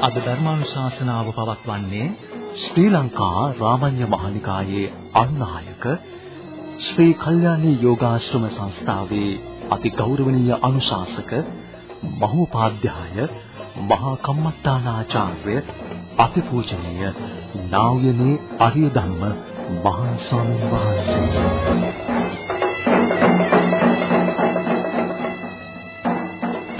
අද ධර්මානුශාසනාව පවත්වන්නේ ශ්‍රී ලංකා රාමඤ්ඤ මහනිකායේ අනුනායක ශ්‍රී කල්යාණී යෝගාශ්‍රම සංස්ථාවේ අති ගෞරවනීය අනුශාසක මහෝපාධ්‍යාය මහා කම්මත්තානාචාර්ය අතිපූජනීය නා වූ අරිය ධම්ම මහා ස්වාමීන් වහන්සේ.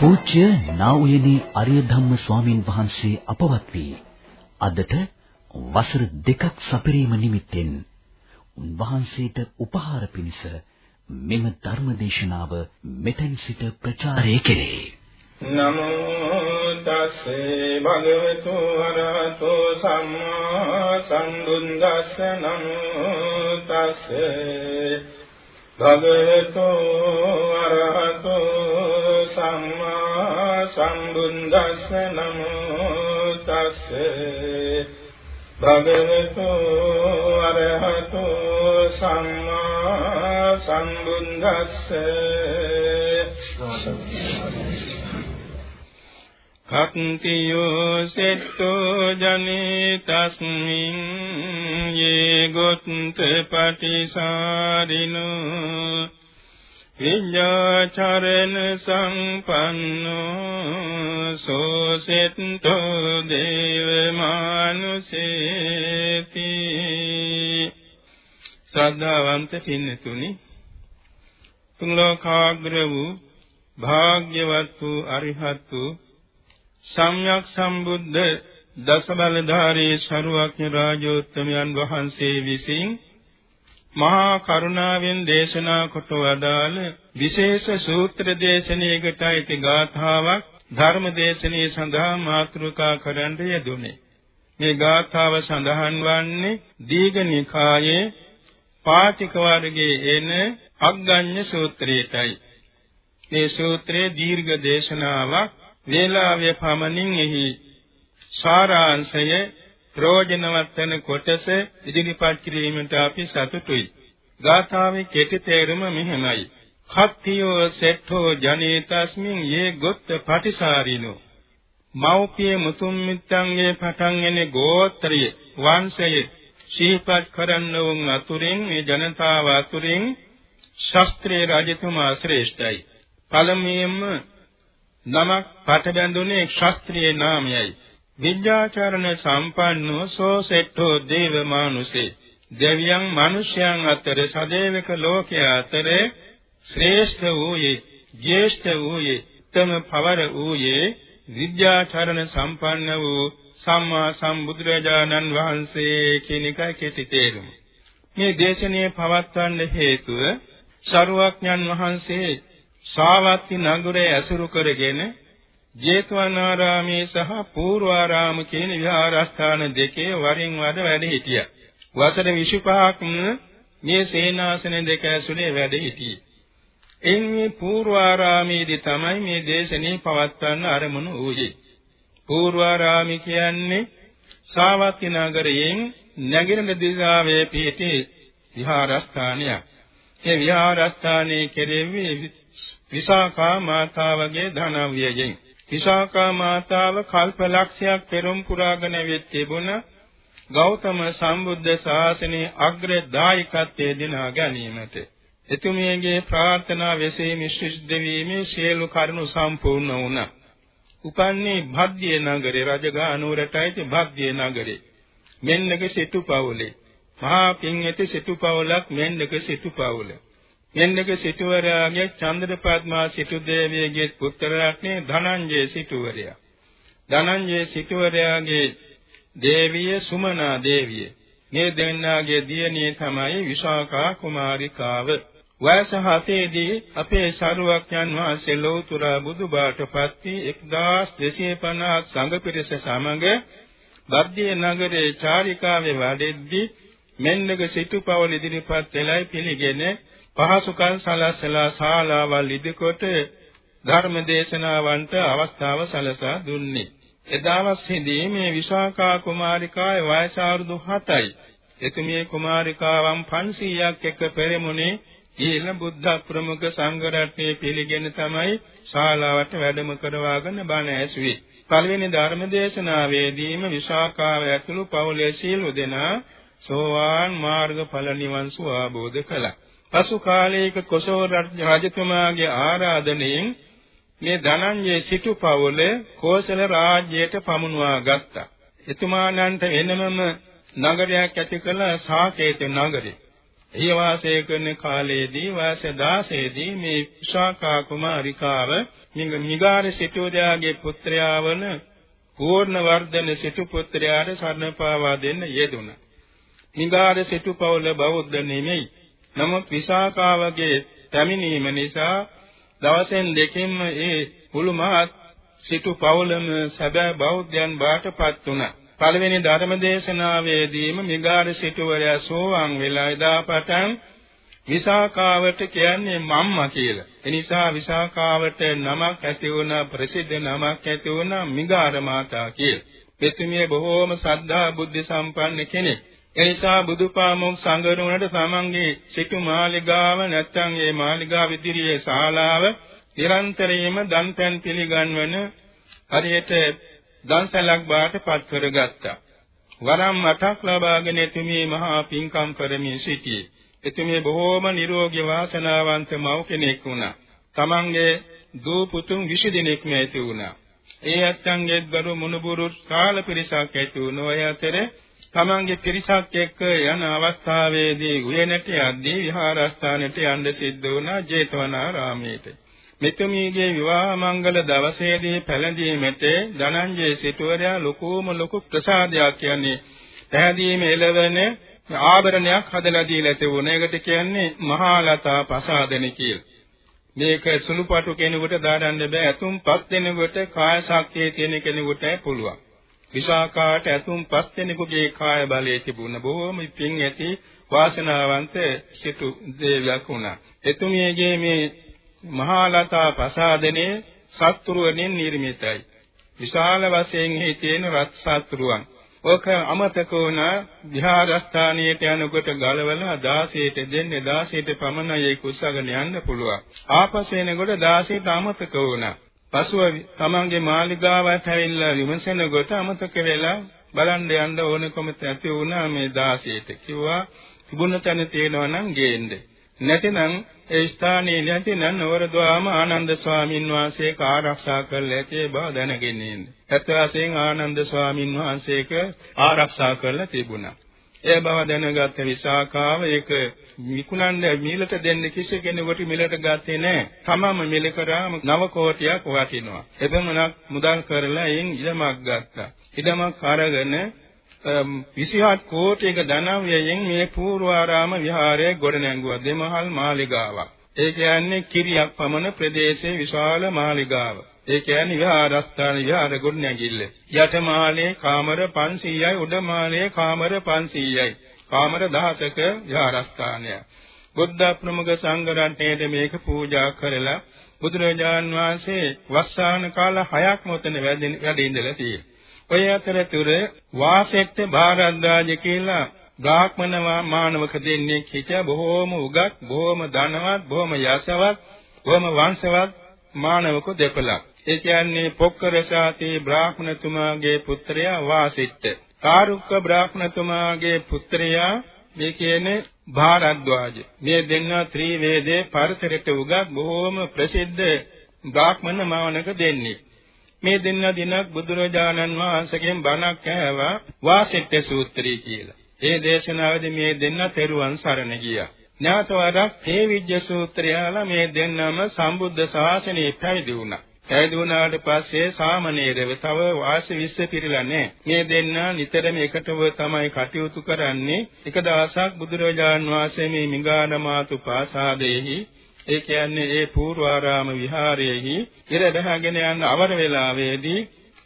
පූජ්‍ය නා වූ අරිය ධම්ම ස්වාමින් වහන්සේ අපවත් වී අදට වසර දෙකක් සපිරීම නිමිත්තෙන් උන්වහන්සේට උපහාර පිණිස මෙම ධර්ම දේශනාව මෙතෙන් සිට ප්‍රචාරය කෙරේ. නමෝ තස්සේ භගවතු වරහතෝ සම්මා සම්බුද්දස්ස නමෝ තස්සේ භගවතු වරහතෝ සම්මා සම්බුද්දස්ස නමෝ තස්සේ භගවතු අරහතෝ සම්මා සම්බුද්දස්ස කක්තියෝ සෙට්ටෝ ජනේ තස්මින් යේ ගොත්ත පටිසාරිනෝ විඤ්ඤාචරණ සංපන්නෝ සෝසෙත්තෝ දේව මානුසේති ශ්‍රද්ධාවන්ත පින්නතුනි තුන් ලෝකාග්‍ර වූ භාග්‍යවත් වූ අරිහත් වූ සම්්‍යක් සම්බුද්ධ දසබලධාරී සරුවක්ඥ රාජෝත්තමයන් වහන්සේ විසින් මහා කරුණාවෙන් දේශනා කොට වදාළ විශේෂ සූත්‍ර දේශනාවකට අයිති ගාථාවක් ධර්ම දේශනාවේ සඳහා මාතෘකා කරන්න යෙදුනේ. මේ ගාථාව සඳහන් වන්නේ දීඝනිකායේ පාටික වර්ගයේ එන අග්ගඤ්ඤ සූත්‍රයටයි. මේ සූත්‍රයේ දීර්ඝ දේශනාවක් වේලාවේ පමණින් එහි සාරාංශය ප්‍රයෝජනවත් වෙන කොටස ඉදිරිපත් කිරීමට අපි සතුටුයි. ගාථාවේ කෙටි තේරුම මෙහෙමයි. කත්තියෝ සෙට්ඨෝ ජනේතස්මින් යේ ගොත්ත පටිසාරිනෝ මෞපිය මුතුන් මිත්තන්ගේ පටන් එන ගෝත්‍රය වංශය ශීපත් කරන්නවුන් අතුරින් මේ ජනතාව අතුරින් ශාස්ත්‍රීය රජතුමා ශ්‍රේෂ්ඨයි පළමුවෙන්ම නමක් පට බැඳුනේ ශාස්ත්‍රීය නාමයයි විද්‍යාචරණ සම්පන්නෝ සෝසෙට්ඨෝ දේව මානුසේ දෙවියන් මිනිසයන් අතර සදේවක ලෝකයේ අතර ශ්‍රේෂ්ඨ වූයේ ජේෂ්ඨ වූයේ උත්තම පවර වූයේ විද්‍යාචරණ සම්පන්න වූ සම්මා සම්බුදුරජාණන් වහන්සේ කියන එකයි කෙටි තේරුම. මේ දේශනාව පවත්වන්න හේතුව ශරුවක්ඥන් වහන්සේ ශාවත්ති නගරය ඇසුරු කරගෙන ජේතවනාරාමේ සහ පූර්වාරාම කියන විහාරස්ථාන දෙකේ වරින් වර වැඩ හිටියා. වසර 25ක් මේ සේනාසන දෙක ඇසුරේ වැඩ හිටියේ. එන්නේ පූර්වාරාමේදී තමයි මේ දේශනේ පවත්වන්න ආරමුණු වූයේ. පූර්වාරාමී කියන්නේ සාවත්ති නගරයෙන් නැගින දිශාවේ පිහිටි විහාරස්ථානයක්. ඒ විහාරස්ථානයේ කෙරෙවි විසාකා මාතාවගේ ධනව්‍යයෙන් විසාකා මාතාව කල්පලක්ෂයක් පෙරම් පුරාගෙන වෙත් තිබුණ ගෞතම සම්බුද්ධ ශාසනයේ අග්‍ර දායකත්වයේ දිනා ගැනීමට එතුමියගේ ප්‍රාර්ථනා වෙසේ මිශ්‍රිත වීමේ සියලු කරුණු සම්පූර්ණ වුණා. උපන්නේ භද්දිය නගරේ රජගහ නුවරටයි භද්දිය නගරේ. මෙන්නක සිටු පවුලේ. මහා පින් ඇති සිටු පවුලක් මෙන්නක සිටු පවුල. මෙන්නක සිටුවරයාගේ චන්ද්‍රපද්මා සිටු දේවියගේ පුත්‍ර රත්නේ ධනංජය සිටුවරයා. ධනංජය සිටුවරයාගේ දේවිය සුමනා දේවිය. මේ දෙන්නාගේ දියණිය තමයි විශාඛා කුමාරිකාව. වයස 7ේදී අපේ ශරුවක්යන් වහන්සේ ලෝතුර බුදුබාටපත් වී 1250 සංඝ පිරිස සමග බද්දිය නගරේ චාරිකාවේ වැඩෙද්දී මෙන්නක සිටුපවල ඉදිරිපත් වෙලයි පිළිගෙන පහසුකම් සලස්සලා ශාලාවල් ඉදිකොට ධර්ම දේශනාවන්ට අවස්ථාව සලසා දුන්නේ. එදාවස්සේදී මේ විශාඛා කුමාරිකාවේ වයස අවුරුදු 7යි. එතුමිය කුමාරිකාවන් 500ක් එක්ක පෙරමුණේ ඊළ බුද්ධ ප්‍රමුඛ සංඝ රත්නයේ පිළිගෙන තමයි ශාලාවට වැඩම කරවාගෙන බණ ඇසුවේ. පළවෙනි ධර්ම දේශනාවේදීම විශාකාව ඇතුළු පවුලේ සීල දෙනා සෝවාන් මාර්ගඵල නිවන් සුව ආબોධ කළා. පසු කාලයක කොසෝ රජතුමාගේ ආරාධනයෙන් මේ ධනංජය සිටු පවුල කෝසල රාජ්‍යයට පමුණවා ගත්තා. එතුමාණන්ට වෙනමම නගරයක් ඇති කළ සාකේත නගරේ. එහි වාසය කරන කාලයේදී වාස 16 දී මේ විශාඛා කුමාරිකාව මිගාර සිටුවදයාගේ පුත්‍රයා වන පූර්ණ වර්ධන සිටු පුත්‍රයාට සරණ පාවා දෙන්න යෙදුණා. මිගාර සිටු පවුල බෞද්ධ නෙමෙයි. නමුත් විශාඛාවගේ පැමිණීම නිසා දවසෙන් දෙකෙන්ම ඒ මුළු මහත් සිටු පවුලම සැබෑ බෞද්ධයන් බාටපත් වුණා. පළවෙනි ධර්ම දේශනාවේදීම මිගාර සිටුවරයා සෝවාන් වෙලා එදා පටන් විසාකාවට කියන්නේ මම්මා කියලා. ඒ නිසා විසාකාවට නමක් ඇති වුණා ප්‍රසිද්ධ නමක් ඇති වුණා මිගාර මාතා කියලා. මෙතුමිය බොහෝම සද්ධා බුද්ධ සම්පන්න කෙනෙක්. ඒ නිසා බුදුපාමොක් සංගරුණට තමන්ගේ සිටු මාලිගාව නැත්නම් ඒ මාලිගාව ඉදිරියේ ශාලාව නිරන්තරයෙන්ම දන්පැන් පිළිගන්වන හරියට දන්සලක් බාට පත් කරගත්තා. වරම් අටක් ලබාගෙන එතුමිය මහා පින්කම් කරමින් සිටියේ. එතුමිය බොහෝම නිරෝගී වාසනාවන්ත මව් කෙනෙක් වුණා. තමන්ගේ දූ පුතුන් 20 දෙනෙක්ම ඇති වුණා. ඒ ඇත්තන්ගේ ගරු මුණුබුරු කාල පිරිසක් ඇති වුණා. ඒ අතරේ තමන්ගේ පිරිසක් එක්ක යන අවස්ථාවේදී උයනට යද්දී විහාරස්ථානයට යන්න සිද්ධ වුණා ජේතවනාරාමයට. මෙතුමියගේ විවාහ මංගල දවසේදී පැලඳීමට ධනංජය සිටුවරයා ලොකෝම ලොකු ප්‍රසාදයක් කියන්නේ පැහැදීම එළවෙන ආභරණයක් හදලා දීලා තිබුණා. ඒකට කියන්නේ මහාලතා ප්‍රසාදන කියලා. මේක සුළුපටු කෙනෙකුට දාරන්න බෑ. අතුම් පස් දෙනෙකුට කාය ශක්තිය තියෙන කෙනෙකුට පුළුවන්. විසාකාට අතුම් පස් දෙනෙකුගේ කාය බලය තිබුණ බොහොම පින් ඇති වාසනාවන්ත සිටු දෙවියක් වුණා. එතුමියගේ මේ මහාලතා ප්‍රසාදනේ සත්තුරුවණින් නිර්මිතයි. විශාල වශයෙන් එහි තියෙන රත් සත්තුරුවන්. ඕක අමතක වුණ විහාරස්ථානයට යනකොට ගලවලා 16ට දෙන්නේ 16ට පමණයි ඒක උස්සගෙන යන්න පුළුවන්. ආපසු එනකොට 16ට අමතක වුණා. පසුව තමන්ගේ මාලිගාවට ඇවිල්ලා විමසනකොට අමතක වෙලා බලන්න යන්න ඕනකම ඇති වුණා මේ 16ට. කිව්වා තිබුණ තැන තියෙනවා නම් ගේන්න. නැතිනම් ඒ ස්ථානයේ නැතිනම් නවරදවාම ආනන්ද ස්වාමින් වහන්සේක ආරක්ෂා කරලා ඇති බව දැනගෙන ඉන්නේ. ඇත්ත වශයෙන් ආනන්ද ස්වාමින් වහන්සේක ආරක්ෂා කරලා තිබුණා. ඒ බව දැනගත් විසාකාව ඒක විකුණන්න මිලට දෙන්න කිසි කෙනෙකුට මිලට ගත්තේ නැහැ. තමම මිල කරාම 9 කෝටියක් වටිනවා. එබැවින් මුදල් කරලා එයින් ඉඩමක් ගත්තා. ඉඩමක් අරගෙන 27 කෝටියක ධනව්‍යයෙන් මේ පූර්වාරාම විහාරය ගොඩනැංගුවා දෙමහල් මාලිගාවක්. ඒ කියන්නේ කිරියක් පමණ ප්‍රදේශයේ විශාල මාලිගාව. ඒ කියන්නේ විහාරස්ථාන විහාර ගොඩනැගිල්ල. යට මාලයේ කාමර 500යි උඩ මාලයේ කාමර 500යි. කාමර 10ක විහාරස්ථානය. බුද්ධ ප්‍රමුඛ සංඝ රත්නයේ මේක පූජා කරලා බුදුරජාන් වහන්සේ වස්සාන කාල 6ක් මොතන වැඩ ඉඳලා තියෙනවා. ඔය අතරතුර වාසෙක්ත භාරද්වාජ කියලා බ්‍රාහ්මණ මානවක දෙන්නේ හිටියා බොහෝම උගත් බොහෝම ධනවත් බොහෝම යසවත් බොහෝම වංශවත් මානවක දෙපළක් ඒ කියන්නේ පොක්කරසාති බ්‍රාහ්මණතුමාගේ පුත්‍රයා වාසිට්ඨ කාරුක්ක බ්‍රාහ්මණතුමාගේ පුත්‍රයා මේ කියන්නේ භාරද්වාජ මේ දෙන්න ත්‍රිවේදේ පරිසරයට උගත් බොහෝම ප්‍රසිද්ධ බ්‍රාහ්මණ මානවක දෙන්නේ මේ දෙන්න දිනක් බුදුරජාණන් වහන්සේගෙන් බණක් ඇහැවා වාසිට්ඨ සූත්‍රය කියලා. ඒ දේශනාවේදී මේ දෙන්න තෙරුවන් සරණ ගියා. නැවත වරක් තේවිජ්ජ සූත්‍රය අහලා මේ දෙන්නම සම්බුද්ධ ශාසනයේ පැවිදි වුණා. පැවිදි වුණාට පස්සේ සාමණේරව තව වාස 20 පිරিলা නැහැ. මේ දෙන්න නිතරම එකටව තමයි කටයුතු කරන්නේ. එක දවසක් බුදුරජාන් වහන්සේ මේ මිගානමාතු පාසාදෙහි ඒ කියන්නේ ඒ පූර්වාරාම විහාරයේහි ඉර බහගෙන යන අවර වේලාවේදී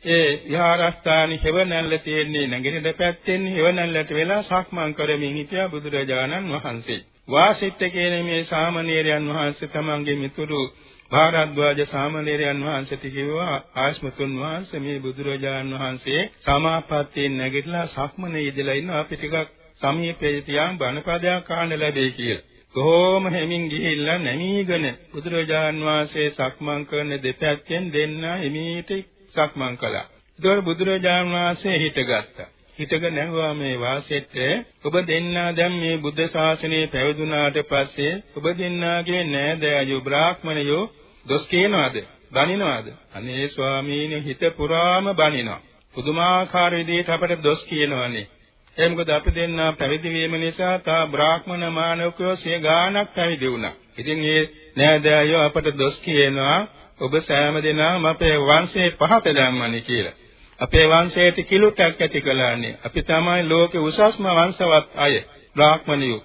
ඒ විහාරස්ථානයේ හෙවණැල්ල තියෙන්නේ නැගෙනහිර පැත්තෙන් හෙවණැල්ලට වෙලා සක්මන් කරමින් හිටියා බුදුරජාණන් වහන්සේ. වාසිට්ඨ කියන මේ සාමණේරයන් වහන්සේ තමන්ගේ මිතුරු භාරද්වාජ සාමණේරයන් වහන්සේට කිව්වා ආශ්මතුන් වහන්සේ මේ බුදුරජාණන් වහන්සේ සමාපත්තියෙන් නැගිටලා සක්මනේ ඉඳලා ඉන්න අපි ටිකක් සමීපයේ තියාන් බණපදයක් අහන්න ලැබෙයි කියලා. කොහොම හැමින් ගිහිල්ලා නැමීගෙන බුදුරජාන් වහන්සේ සක්මන් කරන දෙපැත්තෙන් දෙන්න හිමීට සක්මන් කළා. ඒතකොට බුදුරජාණන් වහන්සේ හිටගත්තා. හිටගෙන ඇහුවා මේ වාසෙට ඔබ දෙන්නා දැන් මේ බුද්ධ ශාසනය පැවිදුණාට පස්සේ ඔබ දෙන්නාගේ නෑදෑයෝ බ්‍රාහ්මණයෝ දොස් කියනවාද? බනිනවාද? අනේ ස්වාමීනි හිත පුරාම බනිනවා. පුදුමාකාර විදිහට අපට දොස් කියනවානේ. ඒ මොකද අපි දෙන්නා පැවිදි වීම නිසා තා බ්‍රාහ්මණ මානවකයෝ සිය ගාණක් පැවිදි වුණා. ඉතින් මේ නෑදෑයෝ අපට දොස් කියනවා ඔබ සෑම දෙනාම අපේ වංශයේ පහත දැම්මනි කියලා. අපේ වංශයට කිලුටක් ඇති කළානේ. අපි තමයි ලෝකේ උසස්ම වංශවත් අය. බ්‍රාහ්මණයෝ.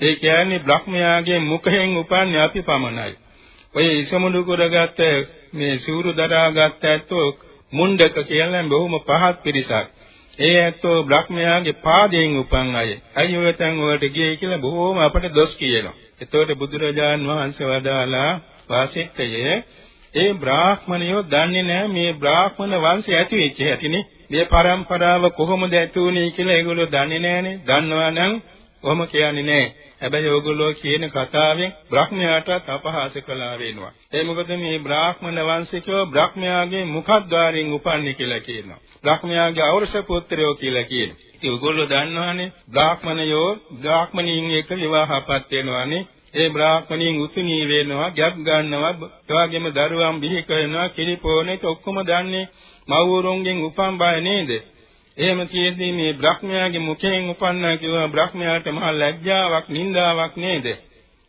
ඒ කියන්නේ බ්‍රහ්මයාගේ මුඛයෙන් උපන්නේ අපි පමණයි. ඔය ඉසමුණු කරගත්ත මේ සිවුරු දරාගත්ත ඇත්තෝ මුණ්ඩක කියලා බොහොම පහත් පිරිසක්. ඒ ඇත්තෝ බ්‍රහ්මයාගේ පාදයෙන් උපන් අය. අයි ඔය තැන් වලට ගියේ කියලා බොහොම අපට දොස් කියනවා. එතකොට බුදුරජාන් වහන්සේ වදාලා වාසිත්තයේ ඒ බ්‍රාහ්මණයෝ දන්නේ නැහැ මේ බ්‍රාහ්මණ වංශය ඇති වෙච්ච හැටිනේ. මේ પરම්පරාව කොහොමද ඇති වුනේ කියලා ඒගොල්ලෝ දන්නේ නැහනේ. දන්නවා නම් ඔහොම කියන්නේ නැහැ. හැබැයි ඕගොල්ලෝ කියන කතාවෙන් බ්‍රහ්මයාටත් අපහාස කළා වෙනවා. ඒ මොකද මේ බ්‍රාහ්මණ වංශිකයෝ බ්‍රහ්මයාගේ මුඛද්්වාරයෙන් උපන්නේ කියලා කියනවා. බ්‍රහ්මයාගේ අවර්ෂ පුත්‍රයෝ කියලා කියනවා. ඉතින් ඕගොල්ලෝ දන්නවනේ බ්‍රාහ්මණයෝ බ්‍රාහ්මණීන් එක්ක විවාහපත් වෙනවානේ. ඒ බ්‍රාහ්මණීන් උතුණී වෙනවා, ගැප් ගන්නවා, එවාගෙම දරුවන් බිහි කරනවා, කිරිපෝනේ ඔක්කොම දන්නේ මව්වරුන්ගෙන් උපන් බය නේද? එහෙම තියෙද්දී මේ බ්‍රහ්මයාගේ මුඛයෙන් උපන්නා කියවා බ්‍රහ්මයාට මහ ලැජ්ජාවක් නින්දාවක් නේද?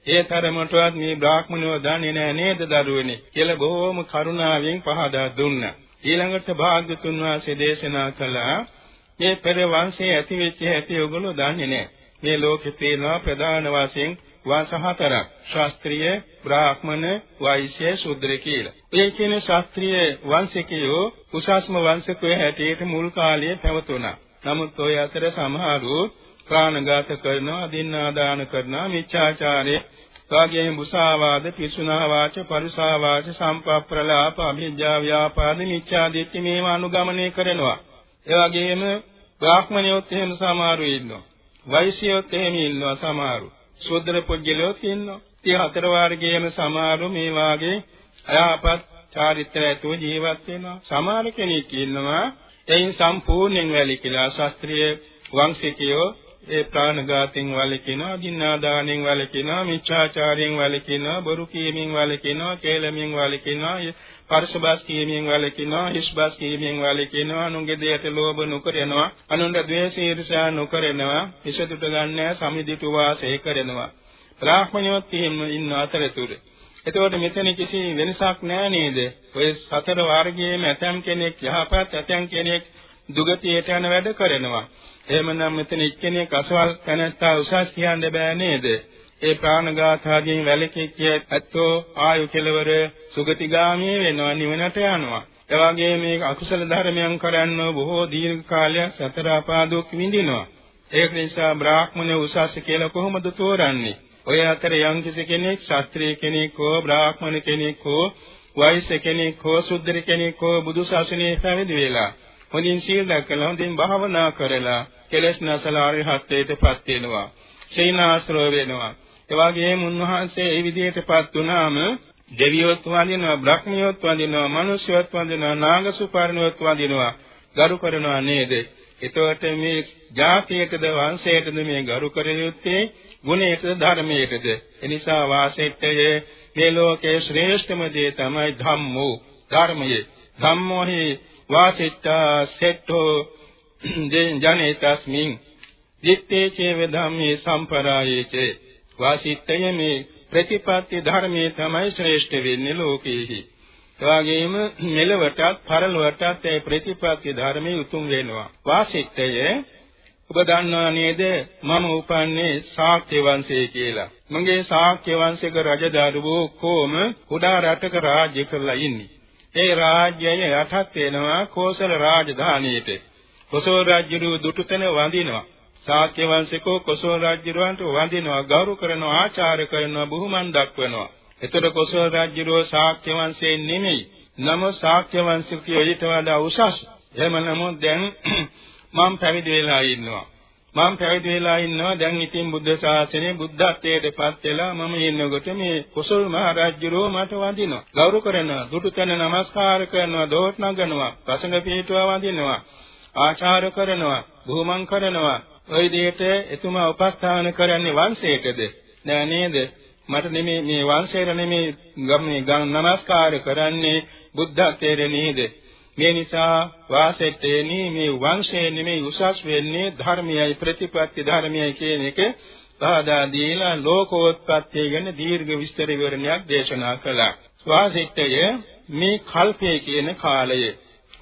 ඒ තරමටවත් මේ බ්‍රාහ්මණයෝ දන්නේ නැහැ නේද දරුවනේ කියලා බොහොම කරුණාවෙන් පහදා දුන්නා. ඊළඟට භාග්‍යතුන් වහන්සේ දේශනා කළා මේ පෙර වංශයේ ඇති වෙච්ච හැටි ඔයගොල්ලෝ දන්නේ නැහැ. මේ ලෝකේ තියෙනවා ප්‍රධාන වශයෙන් වංශ හතරක්. ශාස්ත්‍රීය, බ්‍රාහ්මණ, වෛශ්‍ය, ශුද්‍ර කියලා. ඒ කියන ශාස්ත්‍රීය වංශිකයෝ කුසාස්ම වංශකයේ හැටියට මුල් කාලයේ පැවතුණා. නමුත් ওই අතර සමහරු ප්‍රාණඝාත කරනවා, දින්නාදාන කරනවා, මිච්ඡාචාරය, වාග්යයෙන් මුසාවාද, පිසුනා වාච, පරිසා වාච, සම්පප්‍රලාප, අභිජ්ජා ව්‍යාපාද, මිච්ඡා දිට්ඨි මේවා අනුගමනය කරනවා. ඒ වගේම බ්‍රාහ්මණයොත් එහෙම සමහරු ඉන්නවා. වෛශ්‍යයොත් එහෙම ඉන්නවා සමහරු. සුද්ධර පුජ්‍යලයොත් ඉන්නවා. ඉතින් හතර වර්ගයේම සමහරු මේ වාගේ අයහපත් චාරිත්‍ර ඇතුව ජීවත් වෙනවා. සමහර කෙනෙක් ඉන්නවා එයින් සම්පූර්ණයෙන් වැළකීලා ශාස්ත්‍රීය වංශිකයෝ ඒ ප්‍රාණඝාතයෙන් වළකිනවා, දින්නාදානෙන් වළකිනවා, මිච්ඡාචාරයෙන් වළකිනවා, බොරු කීමෙන් වළකිනවා, කේලමෙන් වළකිනවා, පරිසබස් කීමෙන් වළකිනවා, හිස්බස් කීමෙන් වළකිනවා, අනුන්ගේ දෙයට ලෝභ නොකරනවා, අනුන්ට ද්වේෂ ඊර්ෂ්‍යා නොකරනවා, හිසදුට ගන්නෑ සමිදිතු වාසය කරනවා. බ්‍රාහ්මණයෝත් එහෙම ඉන්න අතරතුර. එතකොට මෙතන කිසි වෙනසක් නෑ නේද? ඔය සතර වර්ගයේම ඇතම් කෙනෙක් යහපත්, ඇතම් කෙනෙක් දුගතියට යන වැඩ කරනවා. එහෙමනම් මෙතන එක්කෙනෙක් අසවල් තැනැත්තා උසස් කියන්න බෑ නේද? ඒ ප්‍රාණඝාතාදීන් වැළකීච්ච ඇත්තෝ ආයු කෙලවර සුගතිගාමී වෙනවා නිවනට යනවා. එවාගේ මේ අකුසල ධර්මයන් කරන්න බොහෝ දීර්ඝ කාලයක් සතර අපාදුක් විඳිනවා. ඒක නිසා බ්‍රාහ්මණය උසස් කියලා කොහොමද තෝරන්නේ? ඔය අතර යම්කිසි කෙනෙක් ශාස්ත්‍රීය කෙනෙක් හෝ බ්‍රාහ්මණ කෙනෙක් හෝ වෛශ්‍ය කෙනෙක් හෝ සුද්ධ කෙනෙක් හෝ බුදු සසුනේ පැවිදි වෙලා හොඳින් සීල් දැකලා හොඳින් භාවනා කරලා කෙලෙස් නැසලා අරිහත්ත්වයටපත් වෙනවා. සීනාශ්‍රව වෙනවා. ඒ වගේම උන්වහන්සේ මේ විදිහටපත් වුණාම දෙවියොත් වඳිනවා, බ්‍රහ්මියොත් වඳිනවා, මිනිස්යොත් වඳිනවා, නාගසුපර්ණියොත් වඳිනවා. ගරු කරනවා නේද? එතකොට මේ ජාතියටද වංශයටද මේ ගරු කර යුත්තේ ගුණයටද ධර්මයටද එනිසා වාසෙත්තයේ මේ ලෝකයේ ශ්‍රේෂ්ඨම දේ තමයි ධම්මෝ ධර්මයේ ධම්මෝහි වාසිතා සෙට්ඨෝ ජනේතස්මින් දිත්තේ චේව ධම්මේ සම්පරායේචේ වාසිතය මේ ප්‍රතිපත්ති ධර්මයේ තමයි ශ්‍රේෂ්ඨ වෙන්නේ ලෝකෙහි. එවාගෙම මෙලවටත් පරලොවටත් ඒ ප්‍රතිපත්ති ධර්මයේ උතුම් වෙනවා. වාසිතය ඔබ දන්නවා නේද මම උපන්නේ ශාක්‍ය වංශයේ කියලා. මගේ ශාක්‍ය වංශික රජදරුවෝ කොම කුඩා රටක රාජ්‍ය කරලා ඉන්නේ. ඒ රාජ්‍යය යටත් වෙනවා කෝසල රාජධානියට. කොසල් රාජ්‍යරු දුටුතන වඳිනවා. ශාක්‍ය වංශිකෝ කොසල් රාජ්‍යරුවන්ට වඳිනවා, ගෞරව කරනවා, ආචාර කරනවා, බුහුමන් දක්වනවා. එතකොට කොසල් රාජ්‍යරුව ශාක්‍ය වංශයෙන් නෙමෙයි. නම ශාක්‍ය වංශිකයෝ ඊට වඩා උසස්. එහෙම නමුත් දැන් මම පැවිදි වෙලා ඉන්නවා. මම පැවිදි වෙලා ඉන්නවා දැන් ඉතින් බුද්ධ ශාසනය බුද්ධත්වයටපත් වෙලා මම ඉන්නකොට මේ කුසල් මහ රජුරෝ මට වඳිනවා ගෞරව කරනවා දුටු තැන නමස්කාර කරනවා දෝත් නගනවා ප්‍රසංග පිටුවා වඳිනවා ආචාර කරනවා බුහුමන් කරනවා ওই විදිහට එතුමා උපස්ථාන කරන්නේ වංශයටද? නෑ නේද? මට නෙමේ මේ වංශයට නෙමේ ගම්නේ ගම් නමස්කාර කරන්නේ බුද්ධත්වයට නේද? මේ නිසා වාසෙත්තේනි මේ වංශය නෙමේ උසස් වෙන්නේ ධර්මයයි ප්‍රතිපත්ති ධර්මයයි කියන එක පාදා දීලා ලෝකෝත්පත්තිය ගැන දීර්ඝ විස්තර විවරණයක් දේශනා කළා. වාසෙත්තය මේ කල්පයේ කියන කාලය.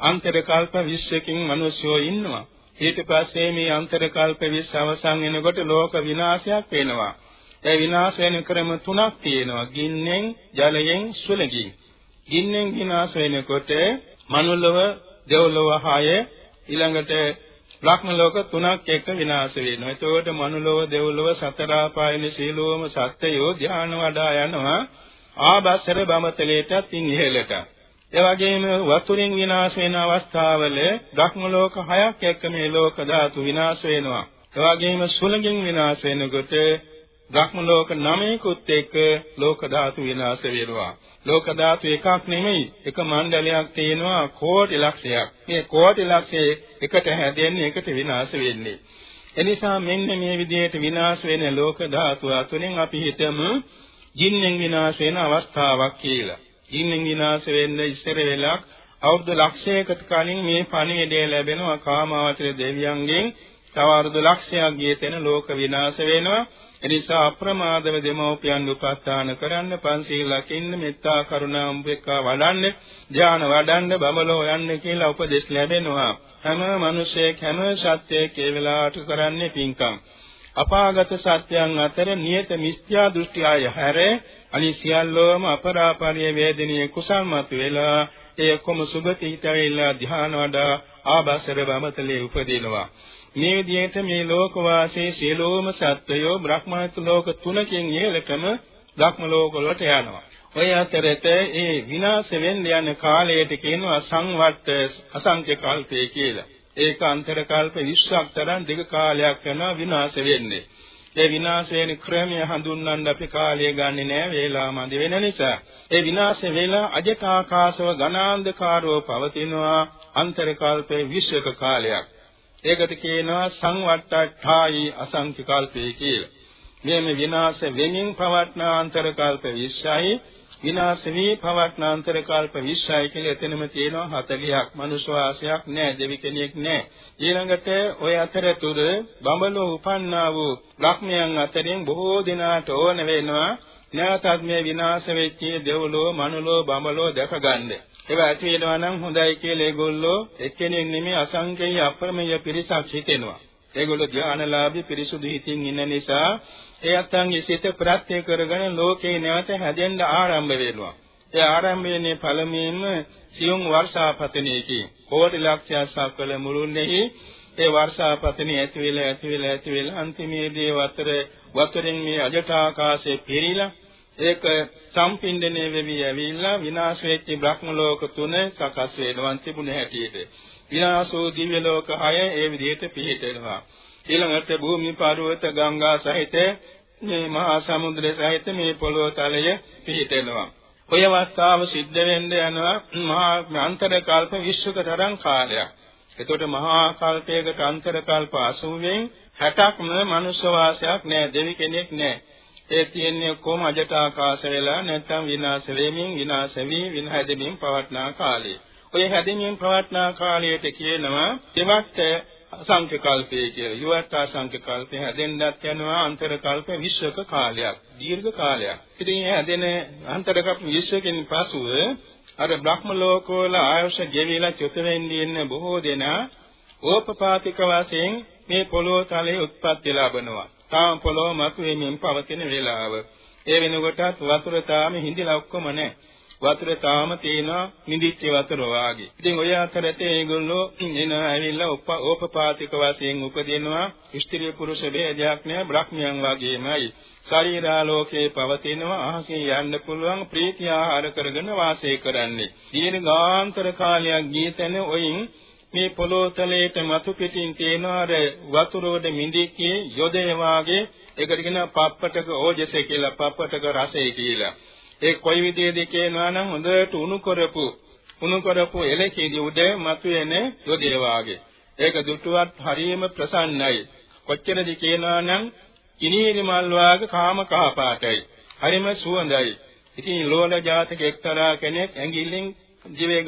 අන්තර කල්ප 20කින් මිනිස්සුෝ ඉන්නවා. ඊට පස්සේ මේ අන්තර කල්ප 20 අවසන් වෙනකොට ලෝක විනාශයක් වෙනවා. ඒ විනාශ වෙන ක්‍රම තුනක් තියෙනවා. ගින්නෙන්, ජලයෙන්, සුළඟින්. ගින්නෙන් විනාශ වෙනකොට මනුලව, දෙව්ලොව හය ඊළඟට බ්‍රහ්ම ලෝක තුනක් එක විනාශ වෙනවා. එතකොට මනුලව, දෙව්ලොව, සතර ආපායන සීලෝම සත්‍යයෝ ධ්‍යාන වඩා යනවා. ආබස්සර බමතලයටත් ඉන් ඉහළට. ඒ වගේම වතුරින් විනාශ වෙන අවස්ථාවල බ්‍රහ්ම ලෝක හයක් එක්ක මේ ලෝක ධාතු විනාශ වෙනවා. ඒ වගේම සුළඟින් විනාශ වෙනකොට බ්‍රහ්ම ලෝක නවයකුත් එක්ක ලෝක ධාතු විනාශ වෙනවා. ලෝක ධාතු එකක් නෙමෙයි එක මණ්ඩලයක් තියෙනවා කෝටි ලක්ෂයක්. මේ කෝටි ලක්ෂයේ එකට හැදෙන්නේ එකට විනාශ වෙන්නේ. එනිසා මෙන්න මේ විදිහට විනාශ වෙන ලෝක ධාතු අතුරින් අපි හිතමු ජින්නෙන් විනාශ වෙන අවස්ථාවක් කියලා. ජින්නෙන් විනාශ වෙන්න ඉස්සර වෙලක්. අවුරුදු ලක්ෂයකට කලින් මේ පණිවිඩය ලැබෙනවා කාමාවචර දෙවියන්ගෙන්. තව අවුරුදු ලක්ෂයක් ගිය තැන ලෝක විනාශ වෙනවා. එනිසා අප්‍රමාදව දෙමෝපියන් උපස්ථාන කරන්න පන්සීල් ලකින්න මෙත්තා කරුණා උපේක්ඛා වඩන්න ධ්‍යාන වඩන්න බබලෝ යන්න කියලා උපදෙස් ලැබෙනවා. හැම මිනිසෙක් හැම සත්‍යයක් ඒ වෙලාවට කරන්නේ පින්කම්. අපාගත සත්‍යයන් අතර නියත මිත්‍යා දෘෂ්ටි ආය හැර අනි සියල්ලෝම අපරාපරිය වේදනීය කුසල් මත වෙලා ඒ කොම සුගතිහිතවිලා ධ්‍යාන වඩා ආබසර බමතලේ උපදිනවා මේ විදිහට මේ ලෝක වාසී සියලුම සත්වයෝ බ්‍රහ්මහත් ලෝක තුනකින් ඉහළටම බ්‍රහ්ම ලෝක වලට යනවා. ඔය අතරත ඒ විනාශ වෙන්න යන කාලයට කියනවා සංවට්ට අසංඛ්‍ය කල්පය කියලා. ඒක අන්තර කල්ප 20ක් තරම් දිග කාලයක් යනවා විනාශ වෙන්නේ. ඒ විනාශ වෙන ක්‍රමය හඳුන්වන්න අපි කාලය ගන්නෙ නෑ වේලා මදි වෙන නිසා. ඒ විනාශ වෙලා අජට ආකාශව ඝනාන්ධකාරව පවතිනවා අන්තර කල්පේ 20ක කාලයක්. ඒකට කියනවා සංවට්ටාඨායි අසංඛ්‍ය කල්පේ කියලා. මේ විනාශ වෙමින් පවත්නාන්තර කල්ප 20යි විනාශ වී පවත්නාන්තර කල්ප 20යි කියලා එතනම තියෙනවා 40ක් මනුෂ්‍ය වාසයක් නැහැ දෙවි කෙනෙක් නැහැ. ඊළඟට ওই අතරතුර බඹලෝ උපන්නා වූ ලක්ෂ්මයන් අතරින් බොහෝ දිනාට ඕන වෙනවා නැවතත් මේ විනාශ වෙච්ච දෙව්ලෝ මනුලෝ බඹලෝ දැකගන්නේ. ඒවා ඇති වෙනවා නම් හොඳයි කියලා ඒගොල්ලෝ එක්කෙනෙක් නෙමෙයි අසංකේය අප්‍රමේය පිරිසක් හිතෙනවා. ඒගොල්ලෝ ධානලාභී පිරිසුදු හිතින් ඉන්න නිසා ඒ අත්ංගේ සිත ප්‍රත්‍ය කරගෙන ලෝකේ නැවත හැදෙන්න ආරම්භ වෙනවා. ඒ ආරම්භ වෙන්නේ පළමුවෙන්ම සියුම් වර්ෂාපතනයේදී කෝටි ලක්ෂයක් සක්වල මුළුල්ලේහි ඒ වර්ෂාපතනිය ඇති වෙලා ඇති වෙලා ඇති වෙලා අන්තිමේදී වතර වතුරෙන් මේ අජට ආකාශයේ පිරීලා ඒක සම්පින්දණය වෙවි ඇවිල්ලා විනාශ වෙච්ච බ්‍රහ්ම ලෝක තුන සකස් වෙනවන් තිබුණ හැටියට විනාශෝ දිව්‍ය ලෝක හය ඒ විදිහට පිහිටෙනවා. ඊළඟට භූමි පර්වත ගංගා සහිත මේ මහා සමුද්‍රය සහිත මේ පොළොව තලය පිහිටෙනවා. ඔය අවස්ථාව සිද්ධ වෙන්න යනවා මහා අන්තර කල්ප විශ්වක තරම් කාලයක්. එතකොට මහා කල්පයකට අන්තර කල්ප 80න් 60ක්ම මනුෂ්‍ය වාසයක් නැහැ දෙවි කෙනෙක් නැහැ. ඒ තියෙන්නේ කොහොම අජට ආකාශ වෙලා නැත්නම් විනාශ වෙමින් විනාශ වී විනහැදෙමින් පවත්නා කාලය. ඔය හැදෙමින් පවත්නා කාලයට කියනවා දෙවත් අසංඛ්‍ය කල්පය කියලා. යුවත් අසංඛ්‍ය කල්පය හැදෙන්නත් යනවා අන්තර කල්ප 20ක කාලයක්. දීර්ඝ කාලයක්. ඉතින් මේ හැදෙන අන්තර කල්ප 20කින් පසුව අර බ්‍රහ්ම ලෝකවල ආයුෂ ගෙවිලා චුත වෙන්නේ ඉන්න බොහෝ දෙනා ඕපපාතික වශයෙන් මේ පොළොව තලයේ උත්පත්ති ලැබනවා. තාම පොළොව මතුවෙමින් පවතින වේලාව. ඒ වෙනකොටත් වතුර තාම හිඳිලා ඔක්කොම නැහැ. වතුර තාම තියෙනවා නිදිච්ච වතුර වාගේ. ඉතින් ඔය අතරතේ ඒගොල්ලෝ එන ඇවිල්ලා ඕපපාතික වශයෙන් උපදිනවා. ස්ත්‍රී පුරුෂ ભેදයක් නැහැ බ්‍රහ්මයන් වගේමයි. ශරීරාලෝකයේ පවතිනවා අහසේ යන්න පුළුවන් ප්‍රීතිය ආහාර කරගෙන වාසය කරන්නේ. දීර්ඝාන්තර කාලයක් ගියතන ඔයින් මේ පොළොතලයට මතු පිටින් තියෙන අර වතුර උඩ මිදිකේ යොදේ වාගේ ඒකට කියන පප්පටක ඕජස කියලා පප්පටක රසය කියලා. ඒ කොයි විදිහේද කියනවා නම් හොඳට උණු කරපු උණු කරපු එලකේදී උඩ මතුවෙන යොදේ වාගේ. ඒක දුටුවත් හරියම ප්‍රසන්නයි. කොච්චරද කියනවා නම් කිනීරි මල් වාගේ කාම කහ පාටයි. හරිම සුවඳයි. ඉතින් ලෝල ජාතක එක්තරා කෙනෙක් ඇඟිල්ලෙන් දිවේ